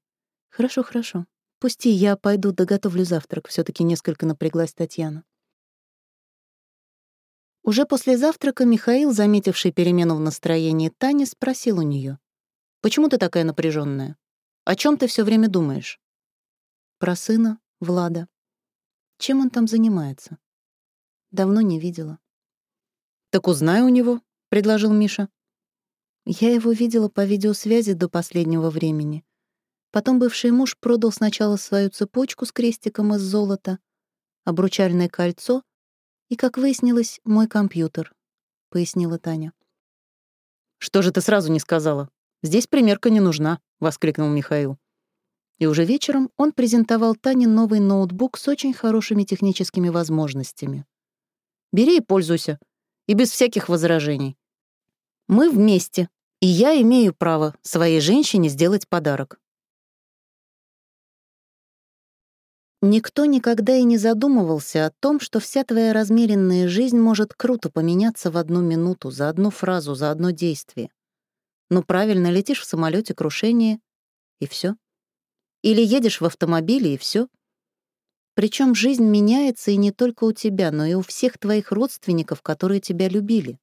«Хорошо, хорошо. Пусти, я пойду доготовлю завтрак», — все таки несколько напряглась Татьяна. Уже после завтрака Михаил, заметивший перемену в настроении Тани, спросил у нее: «Почему ты такая напряженная? О чем ты все время думаешь?» «Про сына, Влада. Чем он там занимается?» «Давно не видела». «Так узнай у него», — предложил Миша. «Я его видела по видеосвязи до последнего времени. Потом бывший муж продал сначала свою цепочку с крестиком из золота, обручальное кольцо и, как выяснилось, мой компьютер, — пояснила Таня. «Что же ты сразу не сказала? Здесь примерка не нужна», — воскликнул Михаил. И уже вечером он презентовал Тане новый ноутбук с очень хорошими техническими возможностями. «Бери и пользуйся. И без всяких возражений. Мы вместе, и я имею право своей женщине сделать подарок». Никто никогда и не задумывался о том, что вся твоя размеренная жизнь может круто поменяться в одну минуту, за одну фразу, за одно действие. Ну правильно, летишь в самолете крушение, и все. Или едешь в автомобиле, и все. Причем жизнь меняется и не только у тебя, но и у всех твоих родственников, которые тебя любили.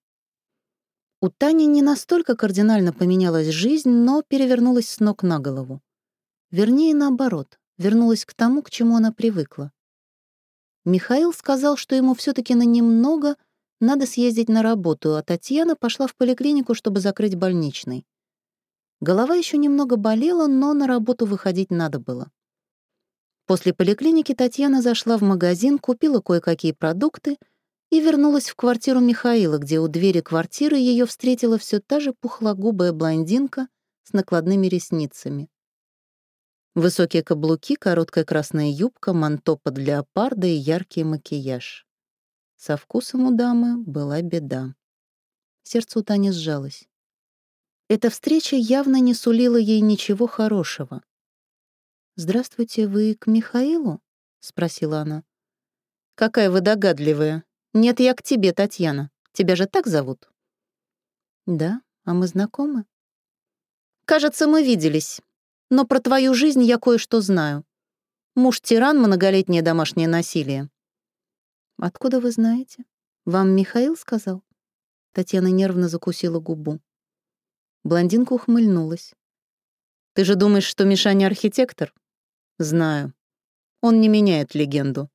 У Тани не настолько кардинально поменялась жизнь, но перевернулась с ног на голову. Вернее, наоборот вернулась к тому, к чему она привыкла. Михаил сказал, что ему все таки на немного надо съездить на работу, а Татьяна пошла в поликлинику, чтобы закрыть больничный. Голова еще немного болела, но на работу выходить надо было. После поликлиники Татьяна зашла в магазин, купила кое-какие продукты и вернулась в квартиру Михаила, где у двери квартиры ее встретила все та же пухлогубая блондинка с накладными ресницами. Высокие каблуки, короткая красная юбка, манто под леопарда и яркий макияж. Со вкусом у дамы была беда. Сердце у Тани сжалось. Эта встреча явно не сулила ей ничего хорошего. «Здравствуйте, вы к Михаилу?» — спросила она. «Какая вы догадливая. Нет, я к тебе, Татьяна. Тебя же так зовут?» «Да, а мы знакомы?» «Кажется, мы виделись. Но про твою жизнь я кое-что знаю. Муж-тиран, многолетнее домашнее насилие. Откуда вы знаете? Вам Михаил сказал? Татьяна нервно закусила губу. Блондинка ухмыльнулась. Ты же думаешь, что Мишаня архитектор? Знаю. Он не меняет легенду.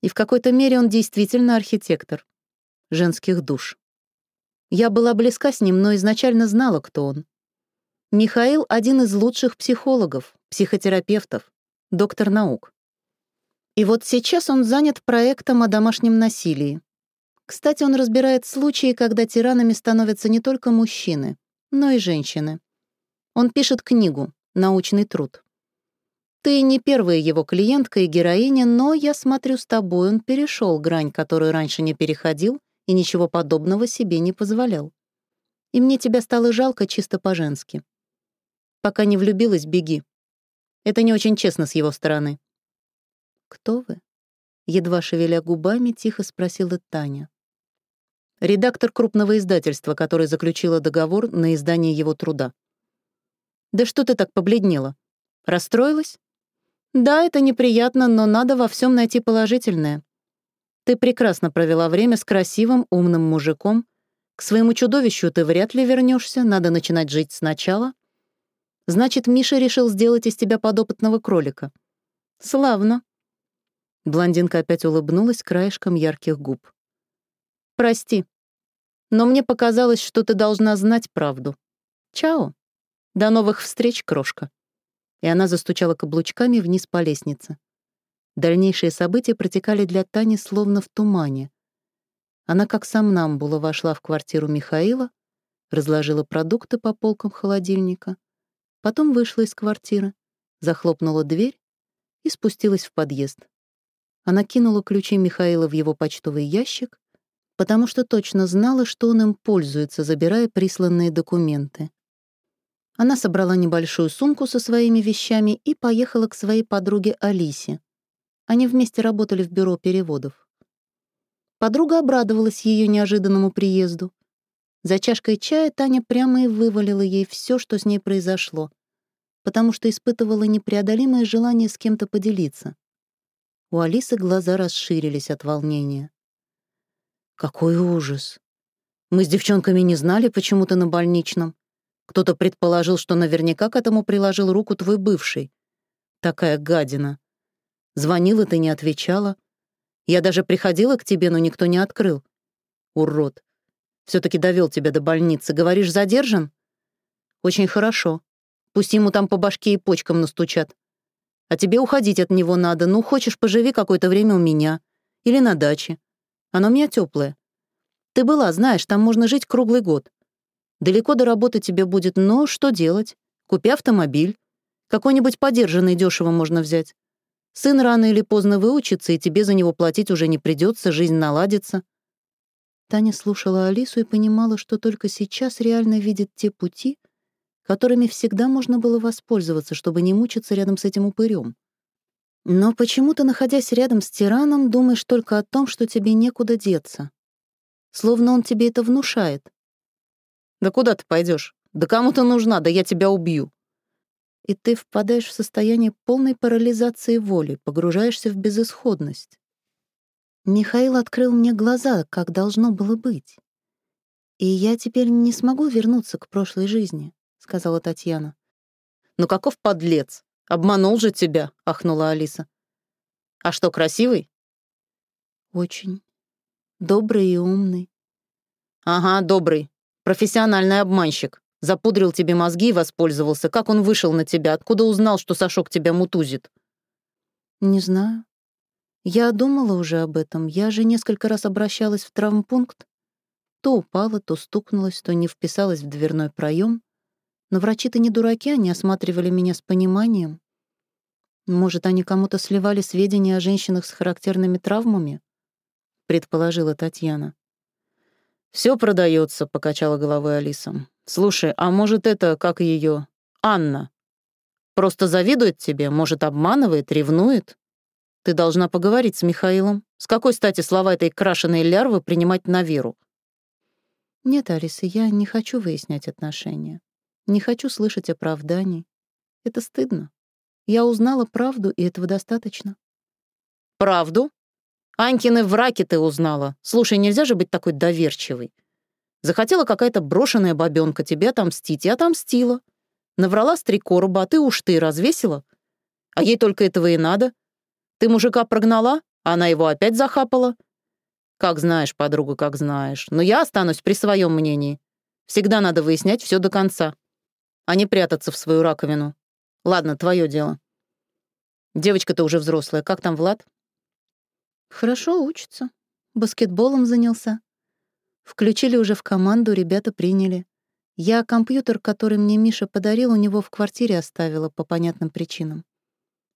И в какой-то мере он действительно архитектор. Женских душ. Я была близка с ним, но изначально знала, кто он. Михаил — один из лучших психологов, психотерапевтов, доктор наук. И вот сейчас он занят проектом о домашнем насилии. Кстати, он разбирает случаи, когда тиранами становятся не только мужчины, но и женщины. Он пишет книгу, научный труд. Ты не первая его клиентка и героиня, но я смотрю, с тобой он перешел грань, которую раньше не переходил и ничего подобного себе не позволял. И мне тебя стало жалко чисто по-женски. Пока не влюбилась, беги. Это не очень честно с его стороны. «Кто вы?» Едва шевеля губами, тихо спросила Таня. Редактор крупного издательства, который заключила договор на издание его труда. «Да что ты так побледнела? Расстроилась?» «Да, это неприятно, но надо во всем найти положительное. Ты прекрасно провела время с красивым, умным мужиком. К своему чудовищу ты вряд ли вернешься, надо начинать жить сначала. Значит, Миша решил сделать из тебя подопытного кролика. Славно. Блондинка опять улыбнулась краешком ярких губ. Прости, но мне показалось, что ты должна знать правду. Чао. До новых встреч, крошка. И она застучала каблучками вниз по лестнице. Дальнейшие события протекали для Тани словно в тумане. Она как сам намбула вошла в квартиру Михаила, разложила продукты по полкам холодильника — Потом вышла из квартиры, захлопнула дверь и спустилась в подъезд. Она кинула ключи Михаила в его почтовый ящик, потому что точно знала, что он им пользуется, забирая присланные документы. Она собрала небольшую сумку со своими вещами и поехала к своей подруге Алисе. Они вместе работали в бюро переводов. Подруга обрадовалась ее неожиданному приезду. За чашкой чая Таня прямо и вывалила ей все, что с ней произошло, потому что испытывала непреодолимое желание с кем-то поделиться. У Алисы глаза расширились от волнения. «Какой ужас! Мы с девчонками не знали, почему ты на больничном. Кто-то предположил, что наверняка к этому приложил руку твой бывший. Такая гадина. Звонила ты, не отвечала. Я даже приходила к тебе, но никто не открыл. Урод все таки довел тебя до больницы. Говоришь, задержан? Очень хорошо. Пусть ему там по башке и почкам настучат. А тебе уходить от него надо. Ну, хочешь, поживи какое-то время у меня. Или на даче. Оно у меня теплое. Ты была, знаешь, там можно жить круглый год. Далеко до работы тебе будет, но что делать? Купи автомобиль. Какой-нибудь подержанный дешево можно взять. Сын рано или поздно выучится, и тебе за него платить уже не придется, жизнь наладится. Таня слушала Алису и понимала, что только сейчас реально видит те пути, которыми всегда можно было воспользоваться, чтобы не мучиться рядом с этим упырем. Но почему-то, находясь рядом с тираном, думаешь только о том, что тебе некуда деться. Словно он тебе это внушает. «Да куда ты пойдешь? Да кому ты нужна? Да я тебя убью!» И ты впадаешь в состояние полной парализации воли, погружаешься в безысходность. Михаил открыл мне глаза, как должно было быть. И я теперь не смогу вернуться к прошлой жизни, сказала Татьяна. Ну каков подлец! Обманул же тебя, ахнула Алиса. А что, красивый? Очень. Добрый и умный. Ага, добрый. Профессиональный обманщик. Запудрил тебе мозги и воспользовался. Как он вышел на тебя? Откуда узнал, что Сашок тебя мутузит? Не знаю. Я думала уже об этом. Я же несколько раз обращалась в травмпункт. То упала, то стукнулась, то не вписалась в дверной проем. Но врачи-то не дураки, они осматривали меня с пониманием. Может, они кому-то сливали сведения о женщинах с характерными травмами? Предположила Татьяна. Все продается, покачала головой Алиса. Слушай, а может это, как ее, Анна? Просто завидует тебе, может, обманывает, ревнует? Ты должна поговорить с Михаилом. С какой стати слова этой крашеной лярвы принимать на веру? Нет, Алиса, я не хочу выяснять отношения. Не хочу слышать оправданий. Это стыдно. Я узнала правду, и этого достаточно. Правду? Анькины враки ты узнала. Слушай, нельзя же быть такой доверчивой. Захотела какая-то брошенная бабёнка тебе отомстить, и отомстила. Наврала с три короба, а ты уж ты развесила. А ей только этого и надо. Ты мужика прогнала, а она его опять захапала. Как знаешь, подруга, как знаешь. Но я останусь при своем мнении. Всегда надо выяснять все до конца, а не прятаться в свою раковину. Ладно, твое дело. Девочка-то уже взрослая. Как там Влад? Хорошо учится. Баскетболом занялся. Включили уже в команду, ребята приняли. Я компьютер, который мне Миша подарил, у него в квартире оставила по понятным причинам.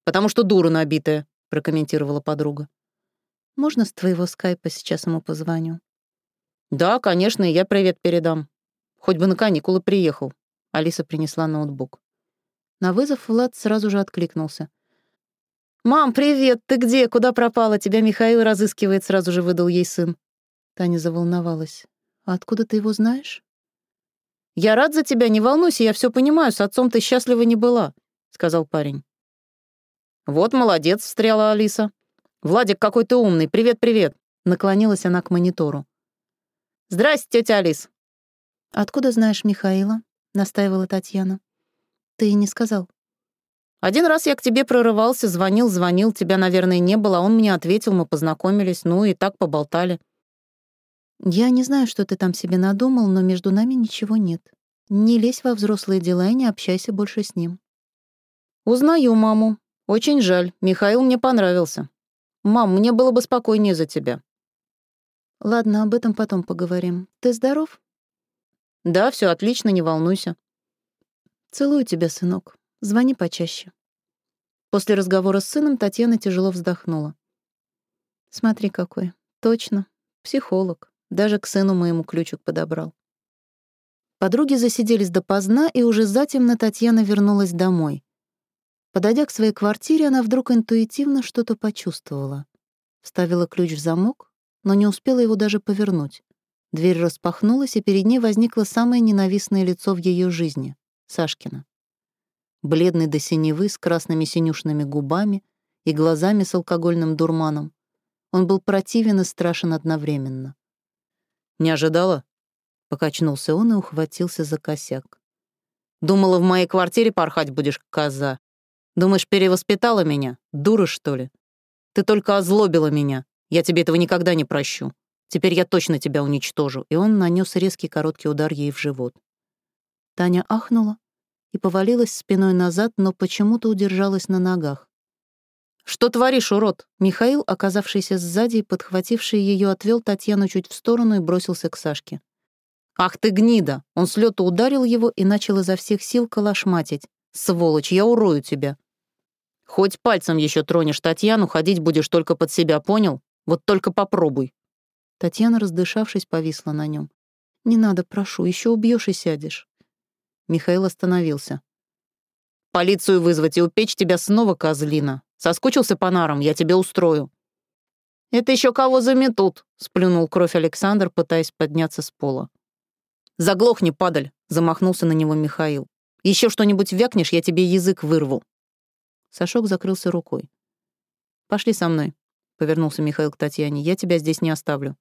«Потому что дура набитая», — прокомментировала подруга. «Можно с твоего скайпа сейчас ему позвоню?» «Да, конечно, я привет передам. Хоть бы на каникулы приехал». Алиса принесла ноутбук. На вызов Влад сразу же откликнулся. «Мам, привет! Ты где? Куда пропала? Тебя Михаил разыскивает», — сразу же выдал ей сын. Таня заволновалась. «А откуда ты его знаешь?» «Я рад за тебя, не волнуйся, я все понимаю, с отцом ты счастлива не была», — сказал парень. «Вот молодец», — встряла Алиса. «Владик какой ты умный, привет-привет», — наклонилась она к монитору. «Здрасте, тетя Алис». «Откуда знаешь Михаила?» — настаивала Татьяна. «Ты не сказал». «Один раз я к тебе прорывался, звонил, звонил, тебя, наверное, не было, а он мне ответил, мы познакомились, ну и так поболтали». «Я не знаю, что ты там себе надумал, но между нами ничего нет. Не лезь во взрослые дела и не общайся больше с ним». «Узнаю маму. Очень жаль. Михаил мне понравился. Мам, мне было бы спокойнее за тебя». «Ладно, об этом потом поговорим. Ты здоров?» «Да, все отлично, не волнуйся». «Целую тебя, сынок. Звони почаще». После разговора с сыном Татьяна тяжело вздохнула. «Смотри какой. Точно. Психолог. Даже к сыну моему ключик подобрал. Подруги засиделись допоздна, и уже затемно Татьяна вернулась домой. Подойдя к своей квартире, она вдруг интуитивно что-то почувствовала. Вставила ключ в замок, но не успела его даже повернуть. Дверь распахнулась, и перед ней возникло самое ненавистное лицо в ее жизни — Сашкина. Бледный до синевы, с красными синюшными губами и глазами с алкогольным дурманом. Он был противен и страшен одновременно. «Не ожидала?» — покачнулся он и ухватился за косяк. «Думала, в моей квартире порхать будешь, коза. Думаешь, перевоспитала меня? Дура, что ли? Ты только озлобила меня. Я тебе этого никогда не прощу. Теперь я точно тебя уничтожу». И он нанес резкий короткий удар ей в живот. Таня ахнула и повалилась спиной назад, но почему-то удержалась на ногах. «Что творишь, урод?» Михаил, оказавшийся сзади и подхвативший ее, отвел Татьяну чуть в сторону и бросился к Сашке. «Ах ты гнида!» Он с лёту ударил его и начал изо всех сил калашматить. «Сволочь, я урою тебя!» «Хоть пальцем еще тронешь Татьяну, ходить будешь только под себя, понял? Вот только попробуй!» Татьяна, раздышавшись, повисла на нем. «Не надо, прошу, еще убьешь и сядешь». Михаил остановился. «Полицию вызвать и упечь тебя снова, козлина. Соскучился по нарам, я тебе устрою». «Это еще кого заметут?» — сплюнул кровь Александр, пытаясь подняться с пола. «Заглохни, падаль!» — замахнулся на него Михаил. Еще что-нибудь вякнешь, я тебе язык вырву». Сашок закрылся рукой. «Пошли со мной», — повернулся Михаил к Татьяне. «Я тебя здесь не оставлю».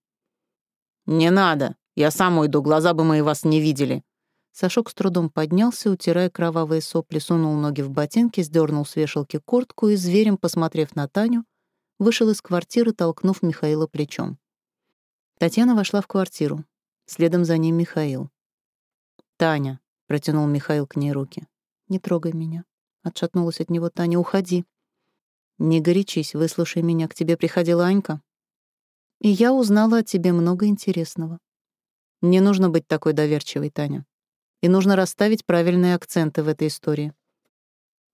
«Не надо. Я сам уйду, глаза бы мои вас не видели». Сашок с трудом поднялся, утирая кровавые сопли, сунул ноги в ботинки, сдернул с вешалки куртку и, зверем посмотрев на Таню, вышел из квартиры, толкнув Михаила плечом. Татьяна вошла в квартиру. Следом за ним Михаил. «Таня», — протянул Михаил к ней руки. «Не трогай меня», — отшатнулась от него Таня. «Уходи». «Не горячись, выслушай меня. К тебе приходила Анька. И я узнала о тебе много интересного. Не нужно быть такой доверчивой, Таня. И нужно расставить правильные акценты в этой истории.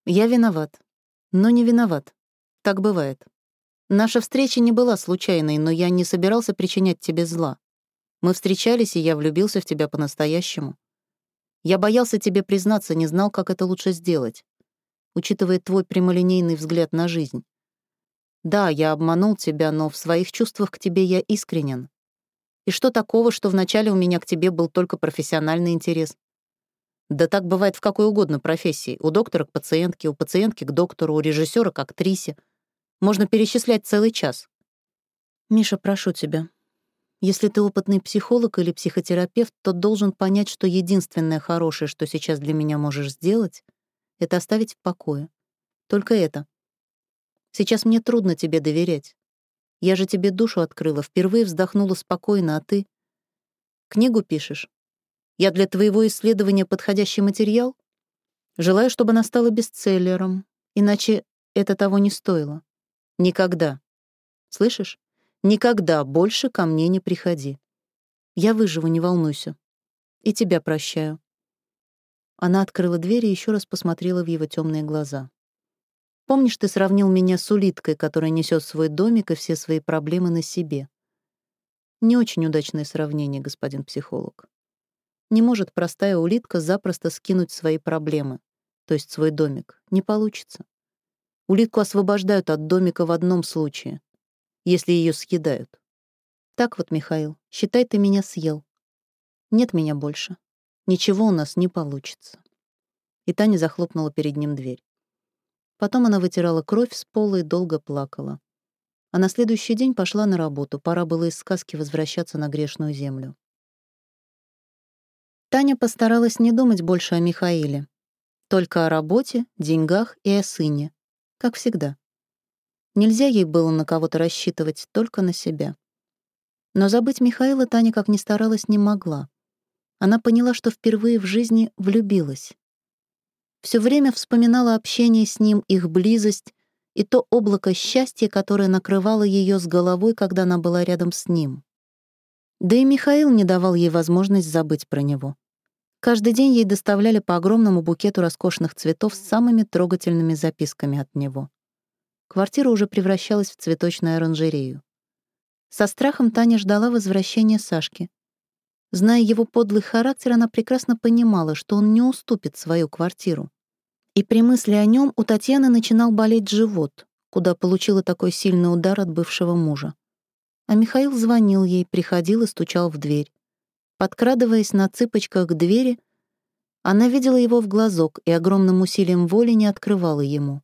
Я виноват, но не виноват. Так бывает. Наша встреча не была случайной, но я не собирался причинять тебе зла. Мы встречались, и я влюбился в тебя по-настоящему. Я боялся тебе признаться, не знал, как это лучше сделать, учитывая твой прямолинейный взгляд на жизнь. Да, я обманул тебя, но в своих чувствах к тебе я искренен. И что такого, что вначале у меня к тебе был только профессиональный интерес? Да так бывает в какой угодно профессии. У доктора к пациентке, у пациентки к доктору, у режиссера к актрисе. Можно перечислять целый час. Миша, прошу тебя, если ты опытный психолог или психотерапевт, то должен понять, что единственное хорошее, что сейчас для меня можешь сделать, это оставить в покое. Только это. Сейчас мне трудно тебе доверять. Я же тебе душу открыла, впервые вздохнула спокойно, а ты... Книгу пишешь? Я для твоего исследования подходящий материал? Желаю, чтобы она стала бестселлером, иначе это того не стоило. Никогда. Слышишь? Никогда больше ко мне не приходи. Я выживу, не волнуйся. И тебя прощаю». Она открыла дверь и еще раз посмотрела в его темные глаза. «Помнишь, ты сравнил меня с улиткой, которая несет свой домик и все свои проблемы на себе?» Не очень удачное сравнение, господин психолог. Не может простая улитка запросто скинуть свои проблемы, то есть свой домик. Не получится. Улитку освобождают от домика в одном случае, если ее съедают. Так вот, Михаил, считай, ты меня съел. Нет меня больше. Ничего у нас не получится. И Таня захлопнула перед ним дверь. Потом она вытирала кровь с пола и долго плакала. А на следующий день пошла на работу, пора было из сказки возвращаться на грешную землю. Таня постаралась не думать больше о Михаиле. Только о работе, деньгах и о сыне. Как всегда. Нельзя ей было на кого-то рассчитывать, только на себя. Но забыть Михаила Таня как ни старалась не могла. Она поняла, что впервые в жизни влюбилась. Все время вспоминала общение с ним, их близость и то облако счастья, которое накрывало ее с головой, когда она была рядом с ним. Да и Михаил не давал ей возможность забыть про него. Каждый день ей доставляли по огромному букету роскошных цветов с самыми трогательными записками от него. Квартира уже превращалась в цветочную оранжерею. Со страхом Таня ждала возвращения Сашки. Зная его подлый характер, она прекрасно понимала, что он не уступит свою квартиру. И при мысли о нем у Татьяны начинал болеть живот, куда получила такой сильный удар от бывшего мужа. А Михаил звонил ей, приходил и стучал в дверь. Подкрадываясь на цыпочках к двери, она видела его в глазок и огромным усилием воли не открывала ему.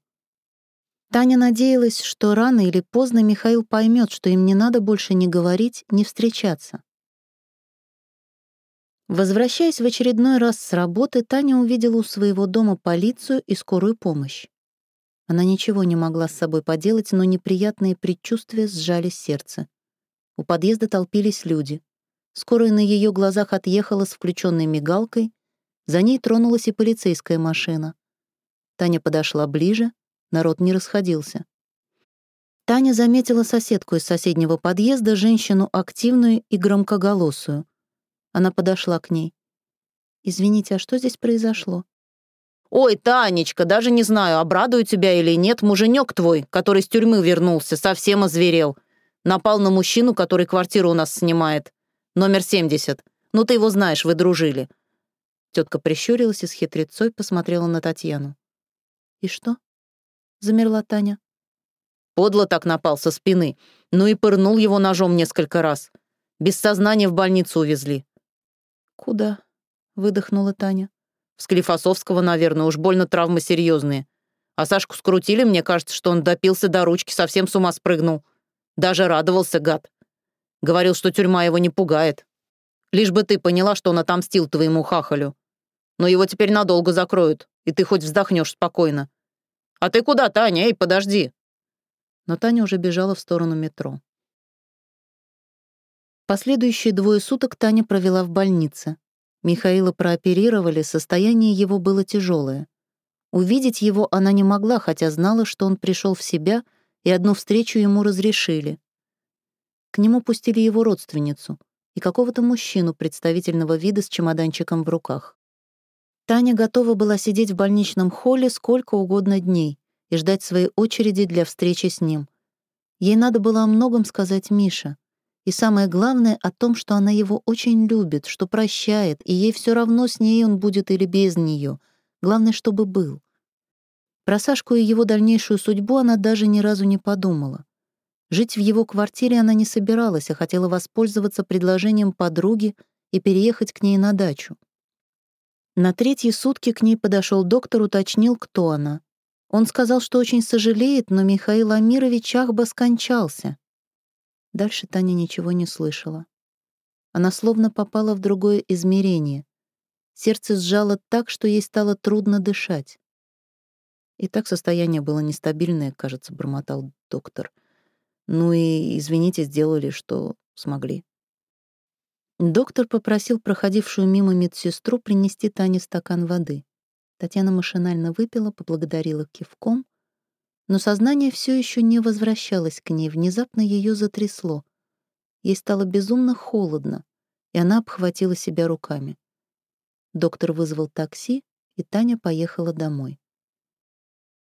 Таня надеялась, что рано или поздно Михаил поймет, что им не надо больше ни говорить, ни встречаться. Возвращаясь в очередной раз с работы, Таня увидела у своего дома полицию и скорую помощь. Она ничего не могла с собой поделать, но неприятные предчувствия сжали сердце. У подъезда толпились люди. Скорая на ее глазах отъехала с включенной мигалкой, за ней тронулась и полицейская машина. Таня подошла ближе, Народ не расходился. Таня заметила соседку из соседнего подъезда, женщину активную и громкоголосую. Она подошла к ней. «Извините, а что здесь произошло?» «Ой, Танечка, даже не знаю, обрадую тебя или нет, муженек твой, который с тюрьмы вернулся, совсем озверел. Напал на мужчину, который квартиру у нас снимает. Номер 70. Ну, ты его знаешь, вы дружили». Тетка прищурилась и с хитрецой посмотрела на Татьяну. «И что?» — замерла Таня. Подло так напал со спины. Ну и пырнул его ножом несколько раз. Без сознания в больницу увезли. «Куда?» — выдохнула Таня. В Склифосовского, наверное, уж больно травмы серьезные. А Сашку скрутили, мне кажется, что он допился до ручки, совсем с ума спрыгнул. Даже радовался, гад. Говорил, что тюрьма его не пугает. Лишь бы ты поняла, что он отомстил твоему хахалю. Но его теперь надолго закроют, и ты хоть вздохнешь спокойно. А ты куда, Таня? Эй, подожди. Но Таня уже бежала в сторону метро. Последующие двое суток Таня провела в больнице. Михаила прооперировали, состояние его было тяжелое. Увидеть его она не могла, хотя знала, что он пришел в себя, и одну встречу ему разрешили. К нему пустили его родственницу и какого-то мужчину представительного вида с чемоданчиком в руках. Таня готова была сидеть в больничном холле сколько угодно дней и ждать своей очереди для встречи с ним. Ей надо было о многом сказать Мише, и самое главное о том, что она его очень любит, что прощает, и ей все равно, с ней он будет или без нее. Главное, чтобы был. Про Сашку и его дальнейшую судьбу она даже ни разу не подумала. Жить в его квартире она не собиралась, а хотела воспользоваться предложением подруги и переехать к ней на дачу. На третьи сутки к ней подошел доктор, уточнил, кто она. Он сказал, что очень сожалеет, но Михаил Амирович Ахба скончался. Дальше Таня ничего не слышала. Она словно попала в другое измерение. Сердце сжало так, что ей стало трудно дышать. И так состояние было нестабильное, кажется, бормотал доктор. Ну и, извините, сделали, что смогли. Доктор попросил проходившую мимо медсестру принести Тане стакан воды. Татьяна машинально выпила, поблагодарила кивком, но сознание все еще не возвращалось к ней, внезапно ее затрясло. Ей стало безумно холодно, и она обхватила себя руками. Доктор вызвал такси, и Таня поехала домой.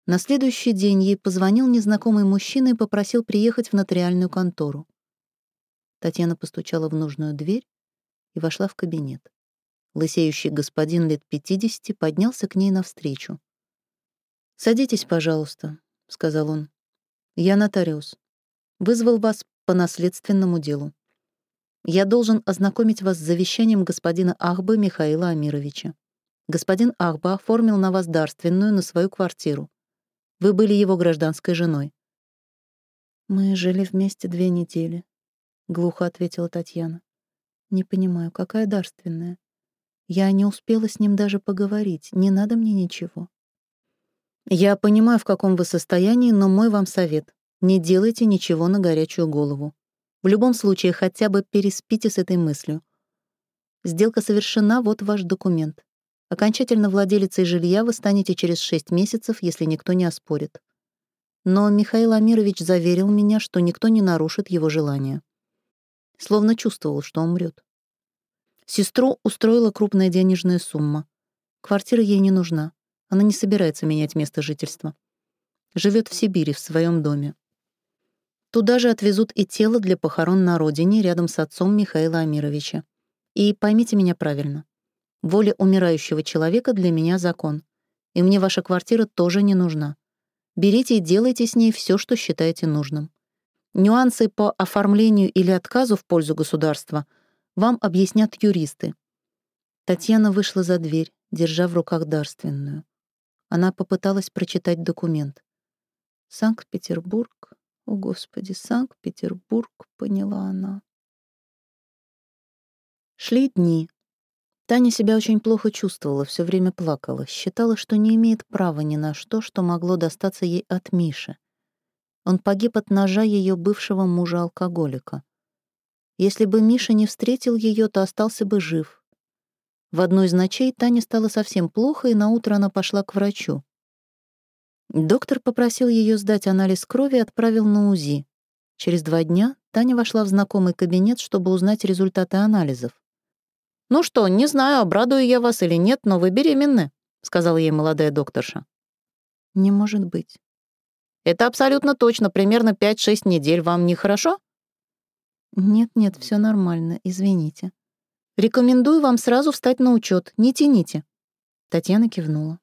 На следующий день ей позвонил незнакомый мужчина и попросил приехать в нотариальную контору. Татьяна постучала в нужную дверь и вошла в кабинет. Лысеющий господин лет пятидесяти поднялся к ней навстречу. «Садитесь, пожалуйста», — сказал он. «Я нотариус. Вызвал вас по наследственному делу. Я должен ознакомить вас с завещанием господина Ахбы Михаила Амировича. Господин Ахба оформил на вас дарственную на свою квартиру. Вы были его гражданской женой». «Мы жили вместе две недели», — глухо ответила Татьяна. «Не понимаю, какая дарственная? Я не успела с ним даже поговорить, не надо мне ничего». Я понимаю, в каком вы состоянии, но мой вам совет — не делайте ничего на горячую голову. В любом случае, хотя бы переспите с этой мыслью. Сделка совершена, вот ваш документ. Окончательно владелицей жилья вы станете через 6 месяцев, если никто не оспорит. Но Михаил Амирович заверил меня, что никто не нарушит его желания. Словно чувствовал, что умрет. Сестру устроила крупная денежная сумма. Квартира ей не нужна. Она не собирается менять место жительства. Живет в Сибири, в своем доме. Туда же отвезут и тело для похорон на родине рядом с отцом Михаила Амировича. И поймите меня правильно. Воля умирающего человека для меня закон. И мне ваша квартира тоже не нужна. Берите и делайте с ней все, что считаете нужным. Нюансы по оформлению или отказу в пользу государства вам объяснят юристы. Татьяна вышла за дверь, держа в руках дарственную. Она попыталась прочитать документ. «Санкт-Петербург, о господи, Санкт-Петербург», — поняла она. Шли дни. Таня себя очень плохо чувствовала, все время плакала, считала, что не имеет права ни на что, что могло достаться ей от Миши. Он погиб от ножа ее бывшего мужа-алкоголика. Если бы Миша не встретил ее, то остался бы жив, в одну из ночей Тане стало совсем плохо, и наутро она пошла к врачу. Доктор попросил ее сдать анализ крови и отправил на УЗИ. Через два дня Таня вошла в знакомый кабинет, чтобы узнать результаты анализов. «Ну что, не знаю, обрадую я вас или нет, но вы беременны», — сказала ей молодая докторша. «Не может быть». «Это абсолютно точно, примерно 5-6 недель. Вам нехорошо?» «Нет-нет, все нормально, извините». «Рекомендую вам сразу встать на учет. Не тяните». Татьяна кивнула.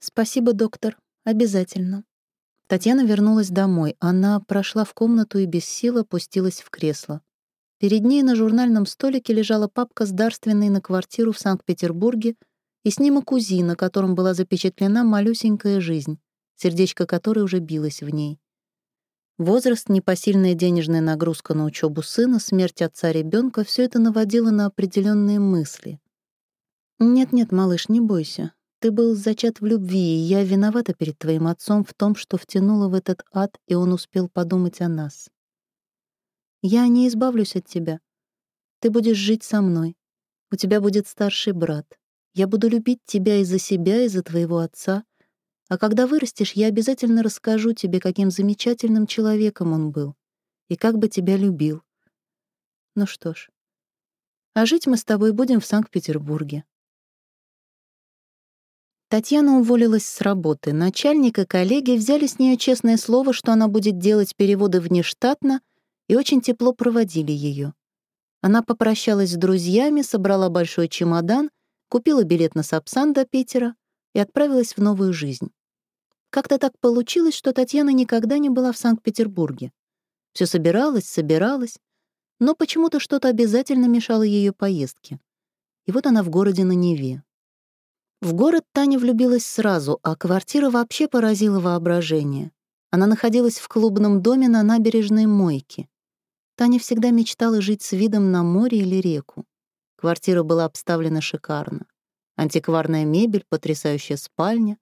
«Спасибо, доктор. Обязательно». Татьяна вернулась домой. Она прошла в комнату и без сил опустилась в кресло. Перед ней на журнальном столике лежала папка с дарственной на квартиру в Санкт-Петербурге и снимок УЗИ, на котором была запечатлена малюсенькая жизнь, сердечко которой уже билось в ней. Возраст, непосильная денежная нагрузка на учебу сына, смерть отца ребенка все это наводило на определенные мысли. «Нет-нет, малыш, не бойся. Ты был зачат в любви, и я виновата перед твоим отцом в том, что втянула в этот ад, и он успел подумать о нас. Я не избавлюсь от тебя. Ты будешь жить со мной. У тебя будет старший брат. Я буду любить тебя из-за себя, из-за твоего отца. А когда вырастешь, я обязательно расскажу тебе, каким замечательным человеком он был и как бы тебя любил. Ну что ж, а жить мы с тобой будем в Санкт-Петербурге. Татьяна уволилась с работы. Начальник и коллеги взяли с нее честное слово, что она будет делать переводы внештатно, и очень тепло проводили ее. Она попрощалась с друзьями, собрала большой чемодан, купила билет на Сапсан до Питера и отправилась в новую жизнь. Как-то так получилось, что Татьяна никогда не была в Санкт-Петербурге. Все собиралась, собиралась, но почему-то что-то обязательно мешало ее поездке. И вот она в городе на Неве. В город Таня влюбилась сразу, а квартира вообще поразила воображение. Она находилась в клубном доме на набережной Мойке. Таня всегда мечтала жить с видом на море или реку. Квартира была обставлена шикарно. Антикварная мебель, потрясающая спальня,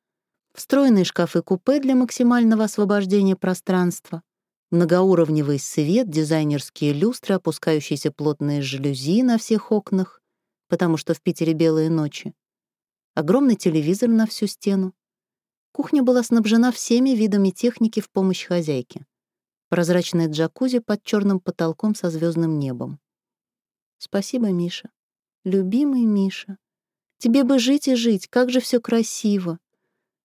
встроенные шкафы-купе для максимального освобождения пространства, многоуровневый свет, дизайнерские люстры, опускающиеся плотные жалюзи на всех окнах, потому что в Питере белые ночи, огромный телевизор на всю стену. Кухня была снабжена всеми видами техники в помощь хозяйке. Прозрачная джакузи под черным потолком со звездным небом. Спасибо, Миша. Любимый Миша. Тебе бы жить и жить, как же все красиво.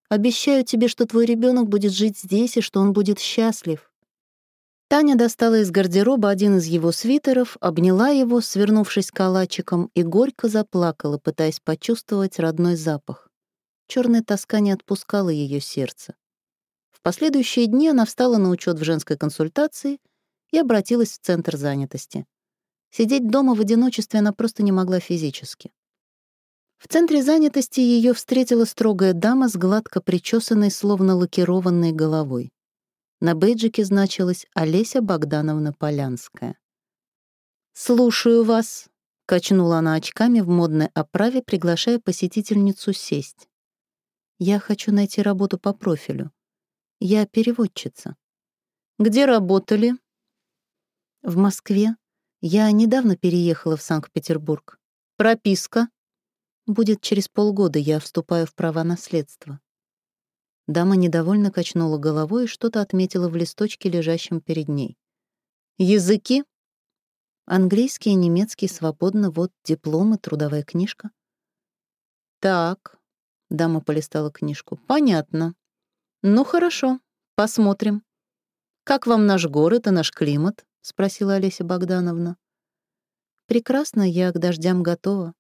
Обещаю тебе, что твой ребенок будет жить здесь и что он будет счастлив. Таня достала из гардероба один из его свитеров, обняла его, свернувшись калачиком, и горько заплакала, пытаясь почувствовать родной запах. Черная тоска не отпускала ее сердце. В последующие дни она встала на учет в женской консультации и обратилась в центр занятости. Сидеть дома в одиночестве она просто не могла физически. В центре занятости ее встретила строгая дама с гладко причесанной, словно лакированной головой. На бейджике значилось «Олеся Богдановна Полянская». «Слушаю вас», — качнула она очками в модной оправе, приглашая посетительницу сесть. «Я хочу найти работу по профилю. Я переводчица». «Где работали?» «В Москве. Я недавно переехала в Санкт-Петербург. Прописка?» «Будет через полгода, я вступаю в права наследства». Дама недовольно качнула головой и что-то отметила в листочке, лежащем перед ней. «Языки?» «Английский и немецкий свободно, вот дипломы, трудовая книжка». «Так», — дама полистала книжку, — «понятно. Ну, хорошо, посмотрим. Как вам наш город и наш климат?» — спросила Олеся Богдановна. «Прекрасно, я к дождям готова».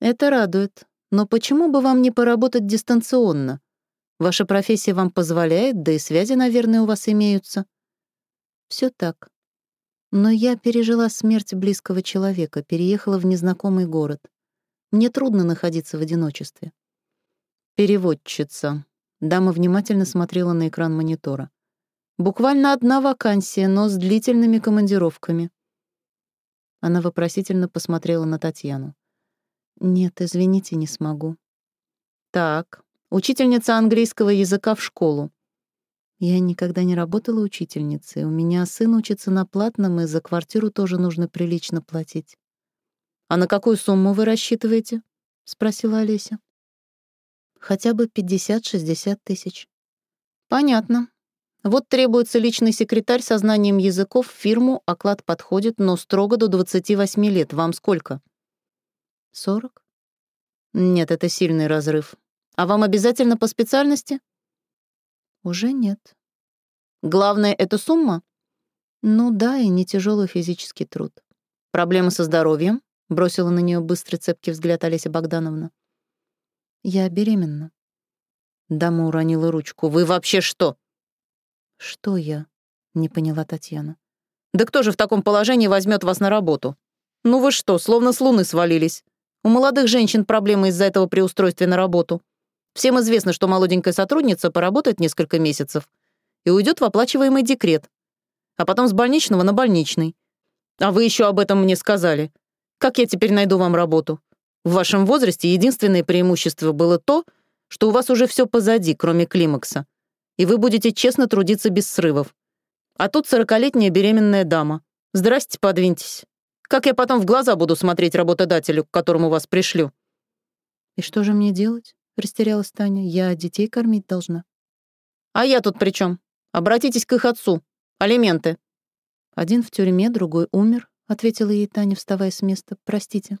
«Это радует. Но почему бы вам не поработать дистанционно?» Ваша профессия вам позволяет, да и связи, наверное, у вас имеются. Все так. Но я пережила смерть близкого человека, переехала в незнакомый город. Мне трудно находиться в одиночестве. Переводчица. Дама внимательно смотрела на экран монитора. Буквально одна вакансия, но с длительными командировками. Она вопросительно посмотрела на Татьяну. «Нет, извините, не смогу». «Так, Учительница английского языка в школу. Я никогда не работала учительницей. У меня сын учится на платном, и за квартиру тоже нужно прилично платить. «А на какую сумму вы рассчитываете?» — спросила Олеся. «Хотя бы 50-60 тысяч». «Понятно. Вот требуется личный секретарь со знанием языков в фирму, оклад подходит, но строго до 28 лет. Вам сколько?» Сорок? Нет, это сильный разрыв. А вам обязательно по специальности? Уже нет. Главное — это сумма? Ну да, и не тяжелый физический труд. Проблемы со здоровьем? Бросила на нее быстрый цепкий взгляд Олеся Богдановна. Я беременна. Дама уронила ручку. Вы вообще что? Что я? Не поняла Татьяна. Да кто же в таком положении возьмет вас на работу? Ну вы что, словно с луны свалились. У молодых женщин проблемы из-за этого при устройстве на работу. Всем известно, что молоденькая сотрудница поработает несколько месяцев и уйдет в оплачиваемый декрет, а потом с больничного на больничный. А вы еще об этом мне сказали. Как я теперь найду вам работу? В вашем возрасте единственное преимущество было то, что у вас уже все позади, кроме климакса, и вы будете честно трудиться без срывов. А тут сорокалетняя беременная дама. Здрасте, подвиньтесь. Как я потом в глаза буду смотреть работодателю, к которому вас пришлю? И что же мне делать? Растерялась Таня. Я детей кормить должна. А я тут при чем? Обратитесь к их отцу. Алименты. Один в тюрьме, другой умер ответила ей Таня, вставая с места. Простите.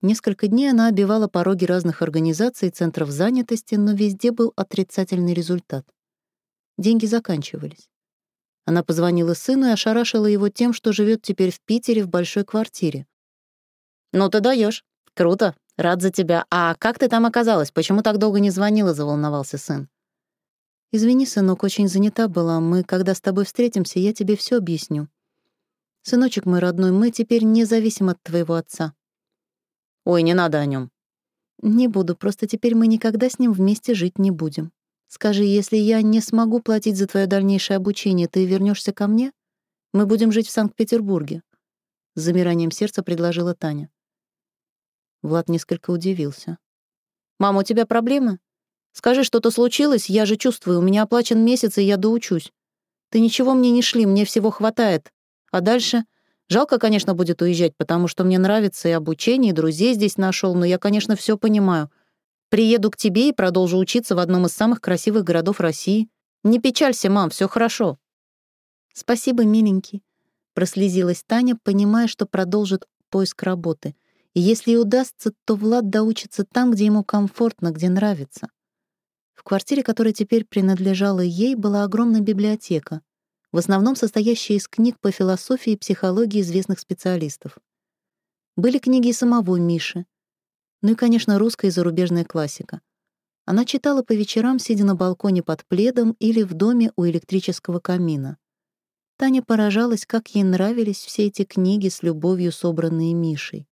Несколько дней она обивала пороги разных организаций и центров занятости, но везде был отрицательный результат. Деньги заканчивались. Она позвонила сыну и ошарашила его тем, что живет теперь в Питере в большой квартире. «Ну ты даешь. Круто. Рад за тебя. А как ты там оказалась? Почему так долго не звонила?» — заволновался сын. «Извини, сынок, очень занята была. Мы, когда с тобой встретимся, я тебе все объясню. Сыночек мой родной, мы теперь не зависим от твоего отца. Ой, не надо о нем. Не буду, просто теперь мы никогда с ним вместе жить не будем. Скажи, если я не смогу платить за твое дальнейшее обучение, ты вернешься ко мне? Мы будем жить в Санкт-Петербурге. С замиранием сердца предложила Таня. Влад несколько удивился. «Мама, у тебя проблемы? Скажи, что-то случилось, я же чувствую, у меня оплачен месяц, и я доучусь. Ты ничего мне не шли, мне всего хватает. А дальше... Жалко, конечно, будет уезжать, потому что мне нравится и обучение, и друзей здесь нашел, но я, конечно, все понимаю. Приеду к тебе и продолжу учиться в одном из самых красивых городов России. Не печалься, мам, все хорошо. Спасибо, миленький. Прослезилась Таня, понимая, что продолжит поиск работы. И если и удастся, то Влад доучится там, где ему комфортно, где нравится. В квартире, которая теперь принадлежала ей, была огромная библиотека в основном состоящая из книг по философии и психологии известных специалистов. Были книги самого Миши, ну и, конечно, русская и зарубежная классика. Она читала по вечерам, сидя на балконе под пледом или в доме у электрического камина. Таня поражалась, как ей нравились все эти книги с любовью, собранные Мишей.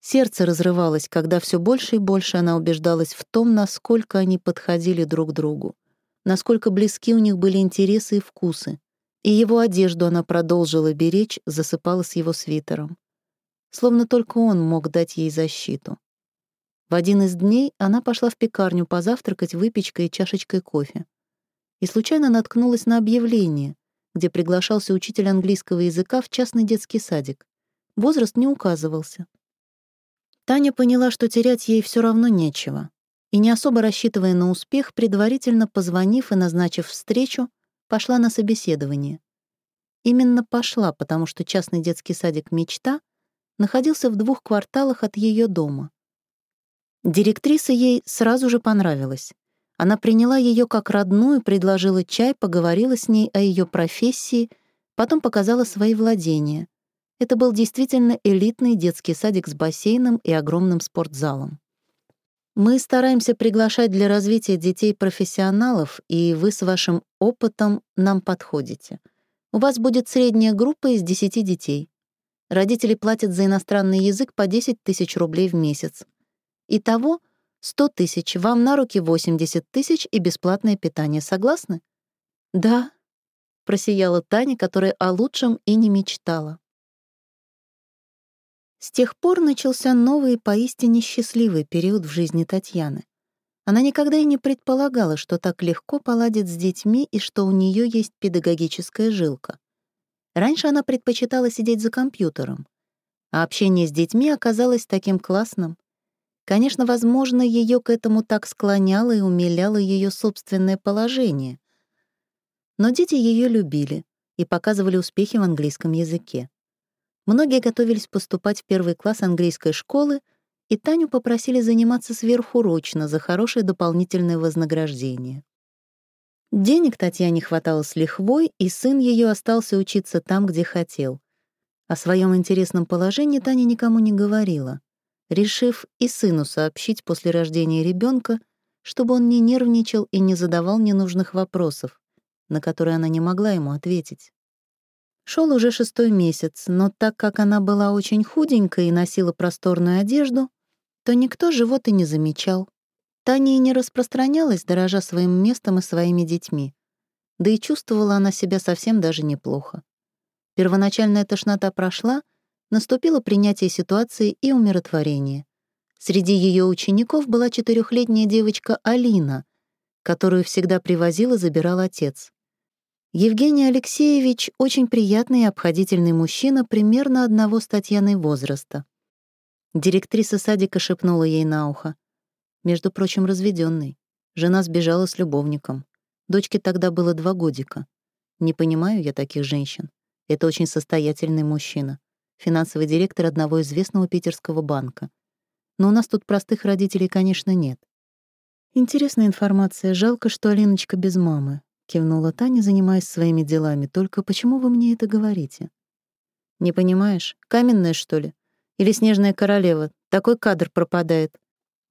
Сердце разрывалось, когда все больше и больше она убеждалась в том, насколько они подходили друг другу насколько близки у них были интересы и вкусы, и его одежду она продолжила беречь, засыпала с его свитером. Словно только он мог дать ей защиту. В один из дней она пошла в пекарню позавтракать выпечкой и чашечкой кофе. И случайно наткнулась на объявление, где приглашался учитель английского языка в частный детский садик. Возраст не указывался. Таня поняла, что терять ей все равно нечего, и, не особо рассчитывая на успех, предварительно позвонив и назначив встречу, пошла на собеседование. Именно пошла, потому что частный детский садик «Мечта» находился в двух кварталах от ее дома. Директриса ей сразу же понравилась. Она приняла ее как родную, предложила чай, поговорила с ней о ее профессии, потом показала свои владения. Это был действительно элитный детский садик с бассейном и огромным спортзалом. Мы стараемся приглашать для развития детей профессионалов, и вы с вашим опытом нам подходите. У вас будет средняя группа из 10 детей. Родители платят за иностранный язык по 10 тысяч рублей в месяц. Итого 100 тысяч, вам на руки 80 тысяч и бесплатное питание. Согласны? Да, просияла Таня, которая о лучшем и не мечтала. С тех пор начался новый поистине счастливый период в жизни Татьяны. Она никогда и не предполагала, что так легко поладит с детьми и что у нее есть педагогическая жилка. Раньше она предпочитала сидеть за компьютером, а общение с детьми оказалось таким классным. Конечно, возможно, ее к этому так склоняло и умиляло ее собственное положение. Но дети ее любили и показывали успехи в английском языке. Многие готовились поступать в первый класс английской школы, и Таню попросили заниматься сверхурочно за хорошее дополнительное вознаграждение. Денег Татьяне хватало с лихвой, и сын ее остался учиться там, где хотел. О своем интересном положении Таня никому не говорила, решив и сыну сообщить после рождения ребенка, чтобы он не нервничал и не задавал ненужных вопросов, на которые она не могла ему ответить. Шел уже шестой месяц, но так как она была очень худенькая и носила просторную одежду, то никто живот и не замечал. Таня и не распространялась, дорожа своим местом и своими детьми. Да и чувствовала она себя совсем даже неплохо. Первоначальная тошнота прошла, наступило принятие ситуации и умиротворение. Среди ее учеников была четырехлетняя девочка Алина, которую всегда привозил и забирал отец. Евгений Алексеевич — очень приятный и обходительный мужчина примерно одного с Татьяной возраста. Директриса садика шепнула ей на ухо. Между прочим, разведенный. Жена сбежала с любовником. Дочке тогда было два годика. Не понимаю я таких женщин. Это очень состоятельный мужчина. Финансовый директор одного известного питерского банка. Но у нас тут простых родителей, конечно, нет. Интересная информация. Жалко, что Алиночка без мамы кивнула Таня, занимаясь своими делами. Только почему вы мне это говорите? Не понимаешь? Каменная, что ли? Или снежная королева? Такой кадр пропадает.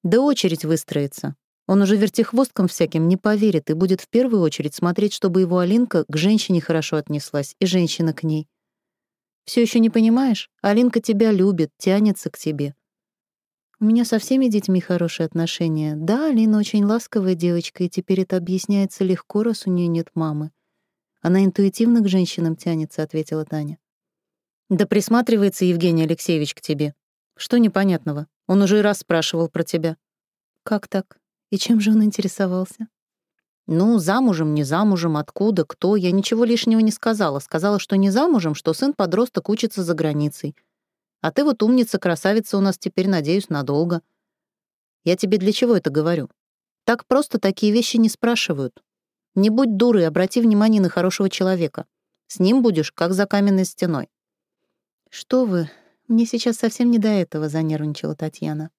Да очередь выстроится. Он уже вертихвосткам всяким не поверит и будет в первую очередь смотреть, чтобы его Алинка к женщине хорошо отнеслась, и женщина к ней. Все еще не понимаешь? Алинка тебя любит, тянется к тебе. У меня со всеми детьми хорошие отношения. Да, Алина очень ласковая девочка, и теперь это объясняется легко, раз у нее нет мамы. Она интуитивно к женщинам тянется, ответила Таня. Да присматривается Евгений Алексеевич к тебе. Что непонятного? Он уже и раз спрашивал про тебя. Как так? И чем же он интересовался? Ну, замужем, не замужем, откуда, кто. Я ничего лишнего не сказала. Сказала, что не замужем, что сын-подросток учится за границей. А ты вот умница, красавица у нас теперь, надеюсь, надолго. Я тебе для чего это говорю? Так просто такие вещи не спрашивают. Не будь дурой, обрати внимание на хорошего человека. С ним будешь, как за каменной стеной. Что вы, мне сейчас совсем не до этого, занервничала Татьяна.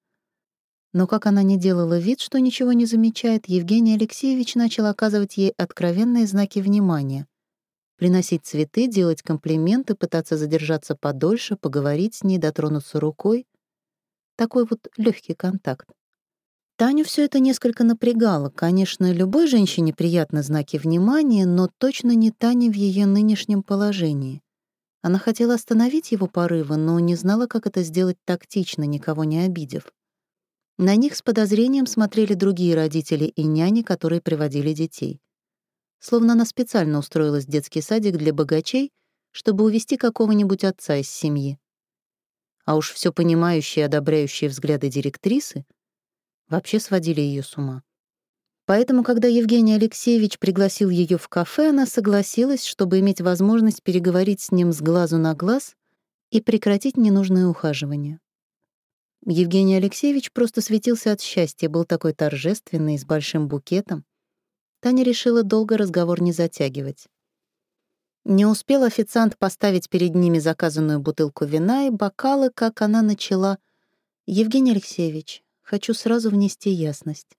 Но как она не делала вид, что ничего не замечает, Евгений Алексеевич начал оказывать ей откровенные знаки внимания приносить цветы, делать комплименты, пытаться задержаться подольше, поговорить с ней, дотронуться рукой. Такой вот легкий контакт. Таню все это несколько напрягало. Конечно, любой женщине приятны знаки внимания, но точно не Тане в ее нынешнем положении. Она хотела остановить его порывы, но не знала, как это сделать тактично, никого не обидев. На них с подозрением смотрели другие родители и няни, которые приводили детей словно она специально устроилась в детский садик для богачей, чтобы увести какого-нибудь отца из семьи. А уж все понимающие и одобряющие взгляды директрисы вообще сводили ее с ума. Поэтому, когда Евгений Алексеевич пригласил ее в кафе, она согласилась, чтобы иметь возможность переговорить с ним с глазу на глаз и прекратить ненужное ухаживание. Евгений Алексеевич просто светился от счастья, был такой торжественный, с большим букетом. Таня решила долго разговор не затягивать. Не успел официант поставить перед ними заказанную бутылку вина и бокалы, как она начала. «Евгений Алексеевич, хочу сразу внести ясность.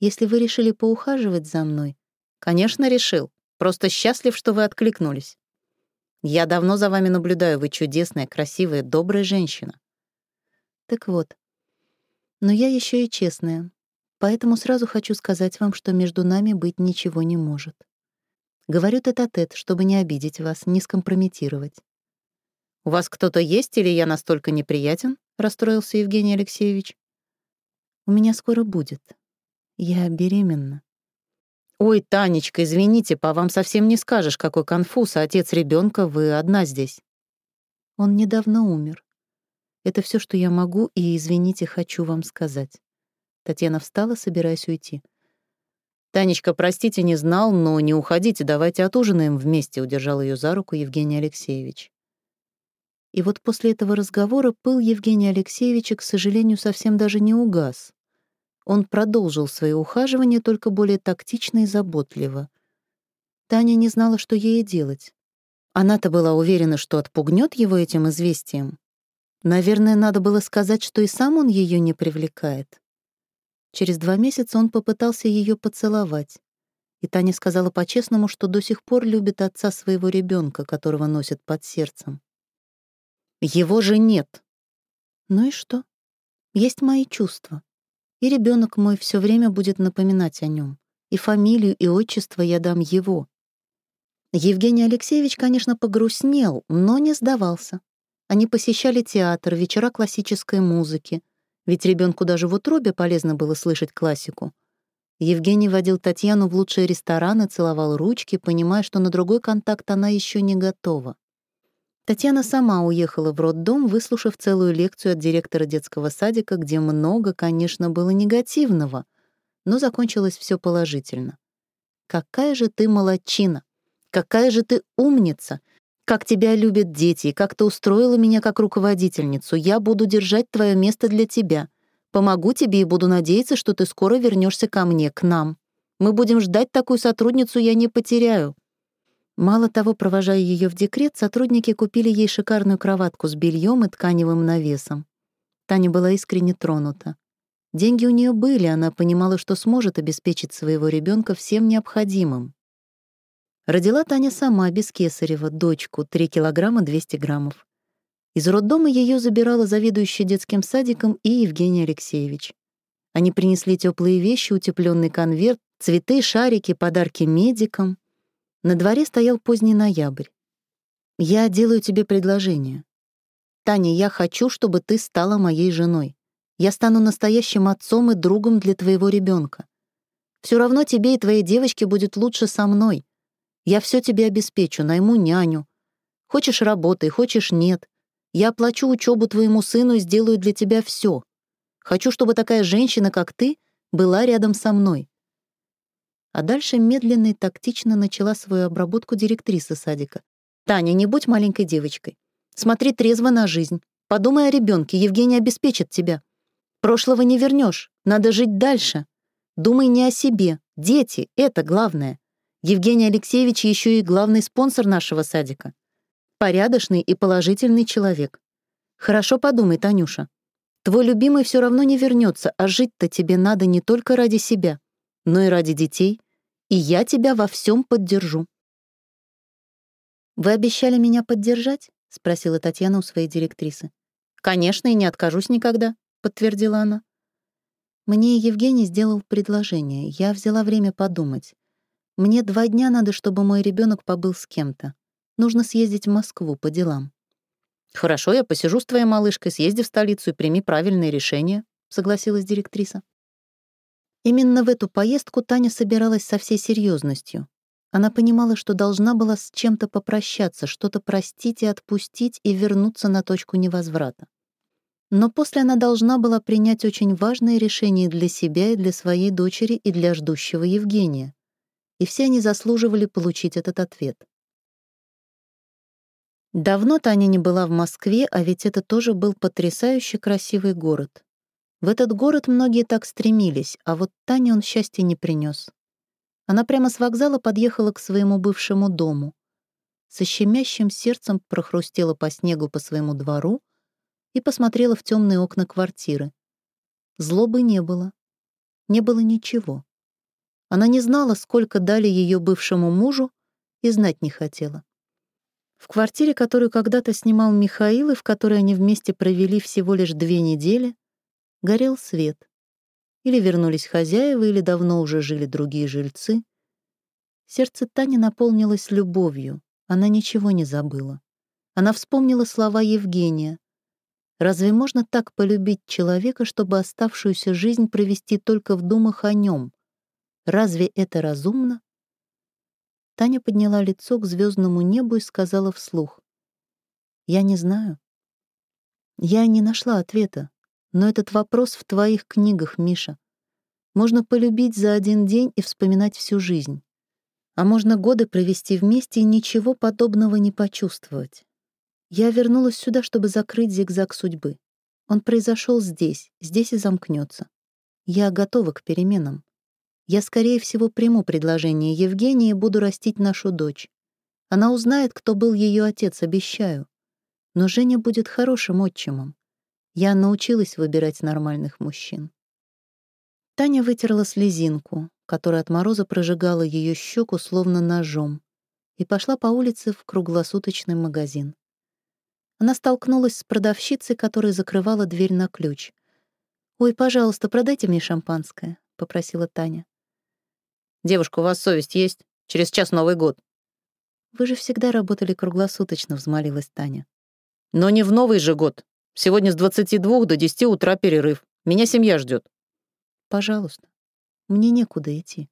Если вы решили поухаживать за мной...» «Конечно, решил. Просто счастлив, что вы откликнулись. Я давно за вами наблюдаю. Вы чудесная, красивая, добрая женщина». «Так вот. Но я еще и честная. Поэтому сразу хочу сказать вам, что между нами быть ничего не может. Говорю тет-а-тет, чтобы не обидеть вас, не скомпрометировать. «У вас кто-то есть или я настолько неприятен?» — расстроился Евгений Алексеевич. «У меня скоро будет. Я беременна». «Ой, Танечка, извините, по вам совсем не скажешь, какой конфуз, а отец ребенка, вы одна здесь». Он недавно умер. Это все, что я могу, и, извините, хочу вам сказать. Татьяна встала, собираясь уйти. «Танечка, простите, не знал, но не уходите, давайте отужинаем вместе», — удержал ее за руку Евгений Алексеевич. И вот после этого разговора пыл Евгения Алексеевича, к сожалению, совсем даже не угас. Он продолжил свое ухаживание только более тактично и заботливо. Таня не знала, что ей делать. Она-то была уверена, что отпугнет его этим известием. Наверное, надо было сказать, что и сам он ее не привлекает. Через два месяца он попытался ее поцеловать. И Таня сказала по-честному, что до сих пор любит отца своего ребенка, которого носит под сердцем. Его же нет. Ну и что? Есть мои чувства. И ребенок мой все время будет напоминать о нем. И фамилию, и отчество я дам его. Евгений Алексеевич, конечно, погрустнел, но не сдавался. Они посещали театр, вечера классической музыки, ведь ребенку даже в утробе полезно было слышать классику. Евгений водил Татьяну в лучшие рестораны, целовал ручки, понимая, что на другой контакт она еще не готова. Татьяна сама уехала в роддом, выслушав целую лекцию от директора детского садика, где много, конечно, было негативного, но закончилось все положительно. «Какая же ты молодчина! Какая же ты умница! Как тебя любят дети, как ты устроила меня как руководительницу. Я буду держать твое место для тебя. Помогу тебе и буду надеяться, что ты скоро вернешься ко мне, к нам. Мы будем ждать такую сотрудницу, я не потеряю». Мало того, провожая ее в декрет, сотрудники купили ей шикарную кроватку с бельем и тканевым навесом. Таня была искренне тронута. Деньги у нее были, она понимала, что сможет обеспечить своего ребенка всем необходимым. Родила Таня сама, без кесарева, дочку, 3 килограмма 200 граммов. Из роддома ее забирала заведующая детским садиком и Евгений Алексеевич. Они принесли теплые вещи, утепленный конверт, цветы, шарики, подарки медикам. На дворе стоял поздний ноябрь. «Я делаю тебе предложение. Таня, я хочу, чтобы ты стала моей женой. Я стану настоящим отцом и другом для твоего ребенка. Все равно тебе и твоей девочке будет лучше со мной. Я все тебе обеспечу, найму няню. Хочешь — работай, хочешь — нет. Я оплачу учебу твоему сыну и сделаю для тебя все. Хочу, чтобы такая женщина, как ты, была рядом со мной». А дальше медленно и тактично начала свою обработку директрисы садика. «Таня, не будь маленькой девочкой. Смотри трезво на жизнь. Подумай о ребенке, Евгений обеспечит тебя. Прошлого не вернешь, надо жить дальше. Думай не о себе. Дети — это главное. Евгений Алексеевич еще и главный спонсор нашего садика. Порядочный и положительный человек. Хорошо подумай, Танюша. Твой любимый все равно не вернется, а жить-то тебе надо не только ради себя, но и ради детей, и я тебя во всем поддержу. «Вы обещали меня поддержать?» — спросила Татьяна у своей директрисы. «Конечно, и не откажусь никогда», — подтвердила она. Мне Евгений сделал предложение. Я взяла время подумать. Мне два дня надо, чтобы мой ребенок побыл с кем-то. Нужно съездить в Москву по делам. «Хорошо, я посижу с твоей малышкой, съезди в столицу и прими правильное решение», — согласилась директриса. Именно в эту поездку Таня собиралась со всей серьезностью. Она понимала, что должна была с чем-то попрощаться, что-то простить и отпустить и вернуться на точку невозврата. Но после она должна была принять очень важное решение для себя и для своей дочери и для ждущего Евгения и все они заслуживали получить этот ответ. Давно Таня не была в Москве, а ведь это тоже был потрясающе красивый город. В этот город многие так стремились, а вот Тане он счастья не принес. Она прямо с вокзала подъехала к своему бывшему дому. Со щемящим сердцем прохрустела по снегу по своему двору и посмотрела в темные окна квартиры. Злобы не было. Не было ничего. Она не знала, сколько дали ее бывшему мужу, и знать не хотела. В квартире, которую когда-то снимал Михаил и в которой они вместе провели всего лишь две недели, горел свет. Или вернулись хозяева, или давно уже жили другие жильцы. Сердце Тани наполнилось любовью, она ничего не забыла. Она вспомнила слова Евгения. «Разве можно так полюбить человека, чтобы оставшуюся жизнь провести только в думах о нем, Разве это разумно? Таня подняла лицо к звездному небу и сказала вслух. «Я не знаю. Я не нашла ответа, но этот вопрос в твоих книгах, Миша. Можно полюбить за один день и вспоминать всю жизнь. А можно годы провести вместе и ничего подобного не почувствовать. Я вернулась сюда, чтобы закрыть зигзаг судьбы. Он произошел здесь, здесь и замкнется. Я готова к переменам. Я, скорее всего, приму предложение Евгения и буду растить нашу дочь. Она узнает, кто был ее отец, обещаю. Но Женя будет хорошим отчимом. Я научилась выбирать нормальных мужчин. Таня вытерла слезинку, которая от мороза прожигала ее щеку словно ножом, и пошла по улице в круглосуточный магазин. Она столкнулась с продавщицей, которая закрывала дверь на ключ. «Ой, пожалуйста, продайте мне шампанское», — попросила Таня. «Девушка, у вас совесть есть? Через час Новый год». «Вы же всегда работали круглосуточно», — взмолилась Таня. «Но не в Новый же год. Сегодня с 22 до 10 утра перерыв. Меня семья ждет. «Пожалуйста. Мне некуда идти».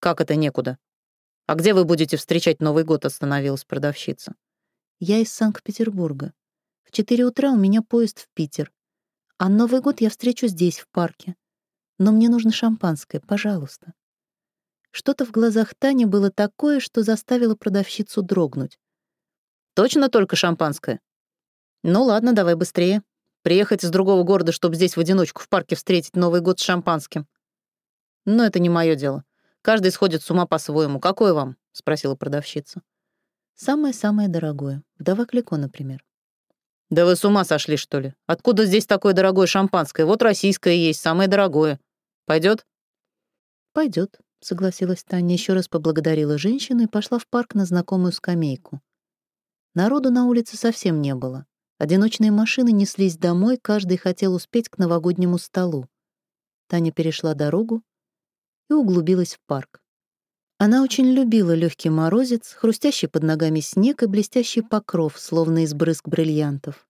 «Как это некуда? А где вы будете встречать Новый год?» — остановилась продавщица. «Я из Санкт-Петербурга. В 4 утра у меня поезд в Питер. А Новый год я встречу здесь, в парке. Но мне нужно шампанское, пожалуйста». Что-то в глазах Тани было такое, что заставило продавщицу дрогнуть. «Точно только шампанское? Ну ладно, давай быстрее. Приехать из другого города, чтобы здесь в одиночку в парке встретить Новый год с шампанским. Но это не мое дело. Каждый сходит с ума по-своему. Какой вам? спросила продавщица. Самое-самое дорогое. Вдова Клико, например. Да вы с ума сошли, что ли? Откуда здесь такое дорогое шампанское? Вот российское есть, самое дорогое. Пойдет? Пойдет, согласилась Таня, еще раз поблагодарила женщину и пошла в парк на знакомую скамейку. Народу на улице совсем не было. Одиночные машины неслись домой, каждый хотел успеть к новогоднему столу. Таня перешла дорогу и углубилась в парк. Она очень любила легкий морозец, хрустящий под ногами снег и блестящий покров, словно из брызг бриллиантов.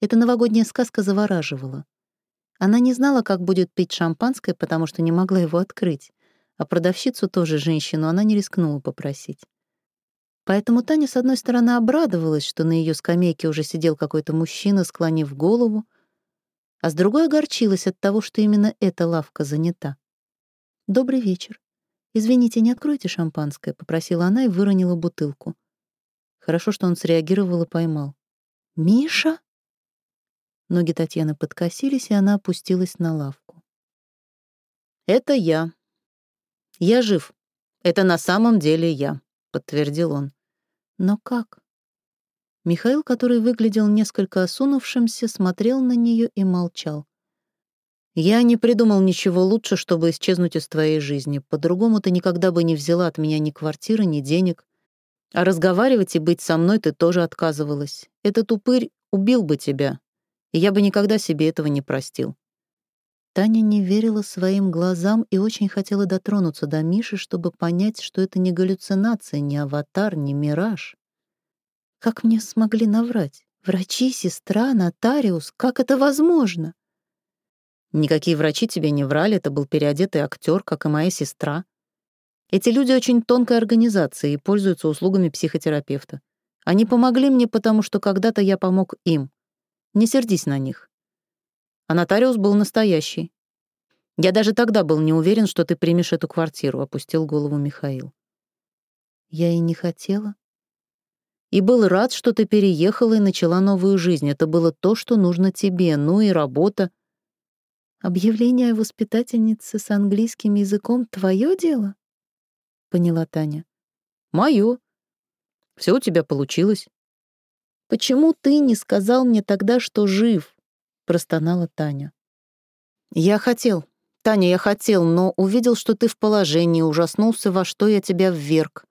Эта новогодняя сказка завораживала. Она не знала, как будет пить шампанское, потому что не могла его открыть, а продавщицу тоже женщину она не рискнула попросить. Поэтому Таня, с одной стороны, обрадовалась, что на ее скамейке уже сидел какой-то мужчина, склонив голову, а с другой огорчилась от того, что именно эта лавка занята. «Добрый вечер. Извините, не откройте шампанское», — попросила она и выронила бутылку. Хорошо, что он среагировал и поймал. «Миша?» Ноги Татьяны подкосились, и она опустилась на лавку. «Это я. Я жив. Это на самом деле я», — подтвердил он. Но как? Михаил, который выглядел несколько осунувшимся, смотрел на нее и молчал. «Я не придумал ничего лучше, чтобы исчезнуть из твоей жизни. По-другому ты никогда бы не взяла от меня ни квартиры, ни денег. А разговаривать и быть со мной ты тоже отказывалась. Этот упырь убил бы тебя, и я бы никогда себе этого не простил». Таня не верила своим глазам и очень хотела дотронуться до Миши, чтобы понять, что это не галлюцинация, не аватар, не мираж. Как мне смогли наврать? Врачи, сестра, нотариус? Как это возможно? Никакие врачи тебе не врали, это был переодетый актер, как и моя сестра. Эти люди очень тонкой организации и пользуются услугами психотерапевта. Они помогли мне, потому что когда-то я помог им. Не сердись на них. А нотариус был настоящий. Я даже тогда был не уверен, что ты примешь эту квартиру, опустил голову Михаил. Я и не хотела. И был рад, что ты переехала и начала новую жизнь. Это было то, что нужно тебе, ну и работа. Объявление о воспитательнице с английским языком — твое дело? Поняла Таня. Мое. Все у тебя получилось. Почему ты не сказал мне тогда, что жив? — простонала Таня. «Я хотел, Таня, я хотел, но увидел, что ты в положении, ужаснулся, во что я тебя вверг.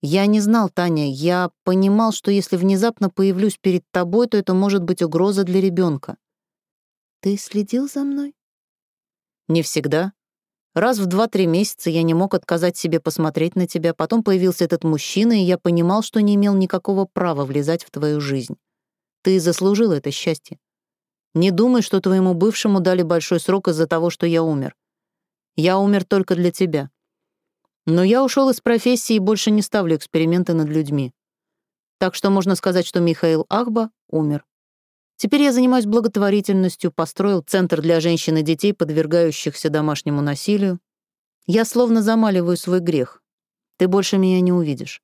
Я не знал, Таня, я понимал, что если внезапно появлюсь перед тобой, то это может быть угроза для ребенка. Ты следил за мной? Не всегда. Раз в два-три месяца я не мог отказать себе посмотреть на тебя, потом появился этот мужчина, и я понимал, что не имел никакого права влезать в твою жизнь. Ты заслужила это счастье. Не думай, что твоему бывшему дали большой срок из-за того, что я умер. Я умер только для тебя. Но я ушел из профессии и больше не ставлю эксперименты над людьми. Так что можно сказать, что Михаил Ахба умер. Теперь я занимаюсь благотворительностью, построил центр для женщин и детей, подвергающихся домашнему насилию. Я словно замаливаю свой грех. Ты больше меня не увидишь.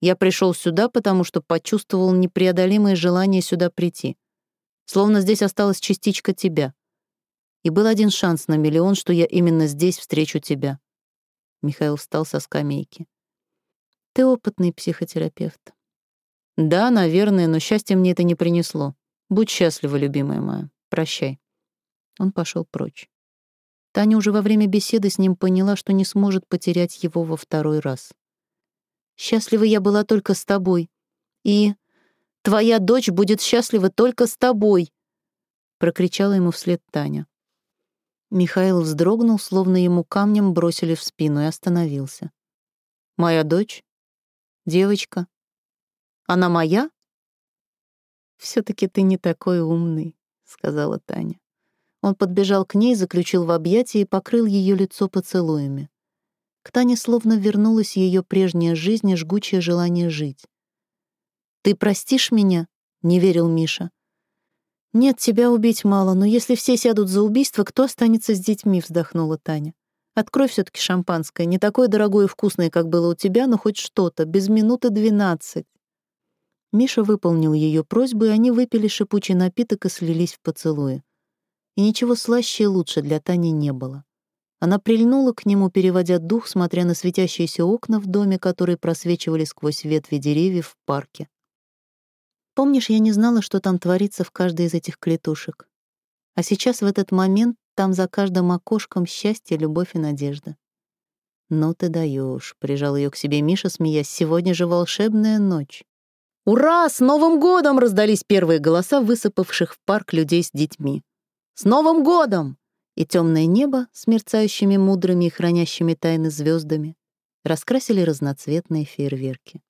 Я пришел сюда, потому что почувствовал непреодолимое желание сюда прийти — Словно здесь осталась частичка тебя. И был один шанс на миллион, что я именно здесь встречу тебя. Михаил встал со скамейки. Ты опытный психотерапевт. Да, наверное, но счастье мне это не принесло. Будь счастлива, любимая моя. Прощай. Он пошел прочь. Таня уже во время беседы с ним поняла, что не сможет потерять его во второй раз. «Счастлива я была только с тобой. И твоя дочь будет счастлива только с тобой!» — прокричала ему вслед Таня. Михаил вздрогнул, словно ему камнем бросили в спину, и остановился. «Моя дочь? Девочка? Она моя?» все таки ты не такой умный», — сказала Таня. Он подбежал к ней, заключил в объятия и покрыл ее лицо поцелуями. К Тане словно вернулась ее прежняя жизнь и жгучее желание жить. «Ты простишь меня?» — не верил Миша. «Нет, тебя убить мало, но если все сядут за убийство, кто останется с детьми?» — вздохнула Таня. «Открой все таки шампанское, не такое дорогое и вкусное, как было у тебя, но хоть что-то, без минуты двенадцать». Миша выполнил ее просьбу, и они выпили шипучий напиток и слились в поцелуе. И ничего слаще и лучше для Тани не было. Она прильнула к нему, переводя дух, смотря на светящиеся окна в доме, которые просвечивали сквозь ветви деревьев в парке. Помнишь, я не знала, что там творится в каждой из этих клетушек. А сейчас, в этот момент, там за каждым окошком счастье, любовь и надежда. «Ну ты даешь, прижал ее к себе Миша, смеясь. «Сегодня же волшебная ночь». «Ура! С Новым годом!» — раздались первые голоса высыпавших в парк людей с детьми. «С Новым годом!» И темное небо с мерцающими мудрыми и хранящими тайны звездами раскрасили разноцветные фейерверки.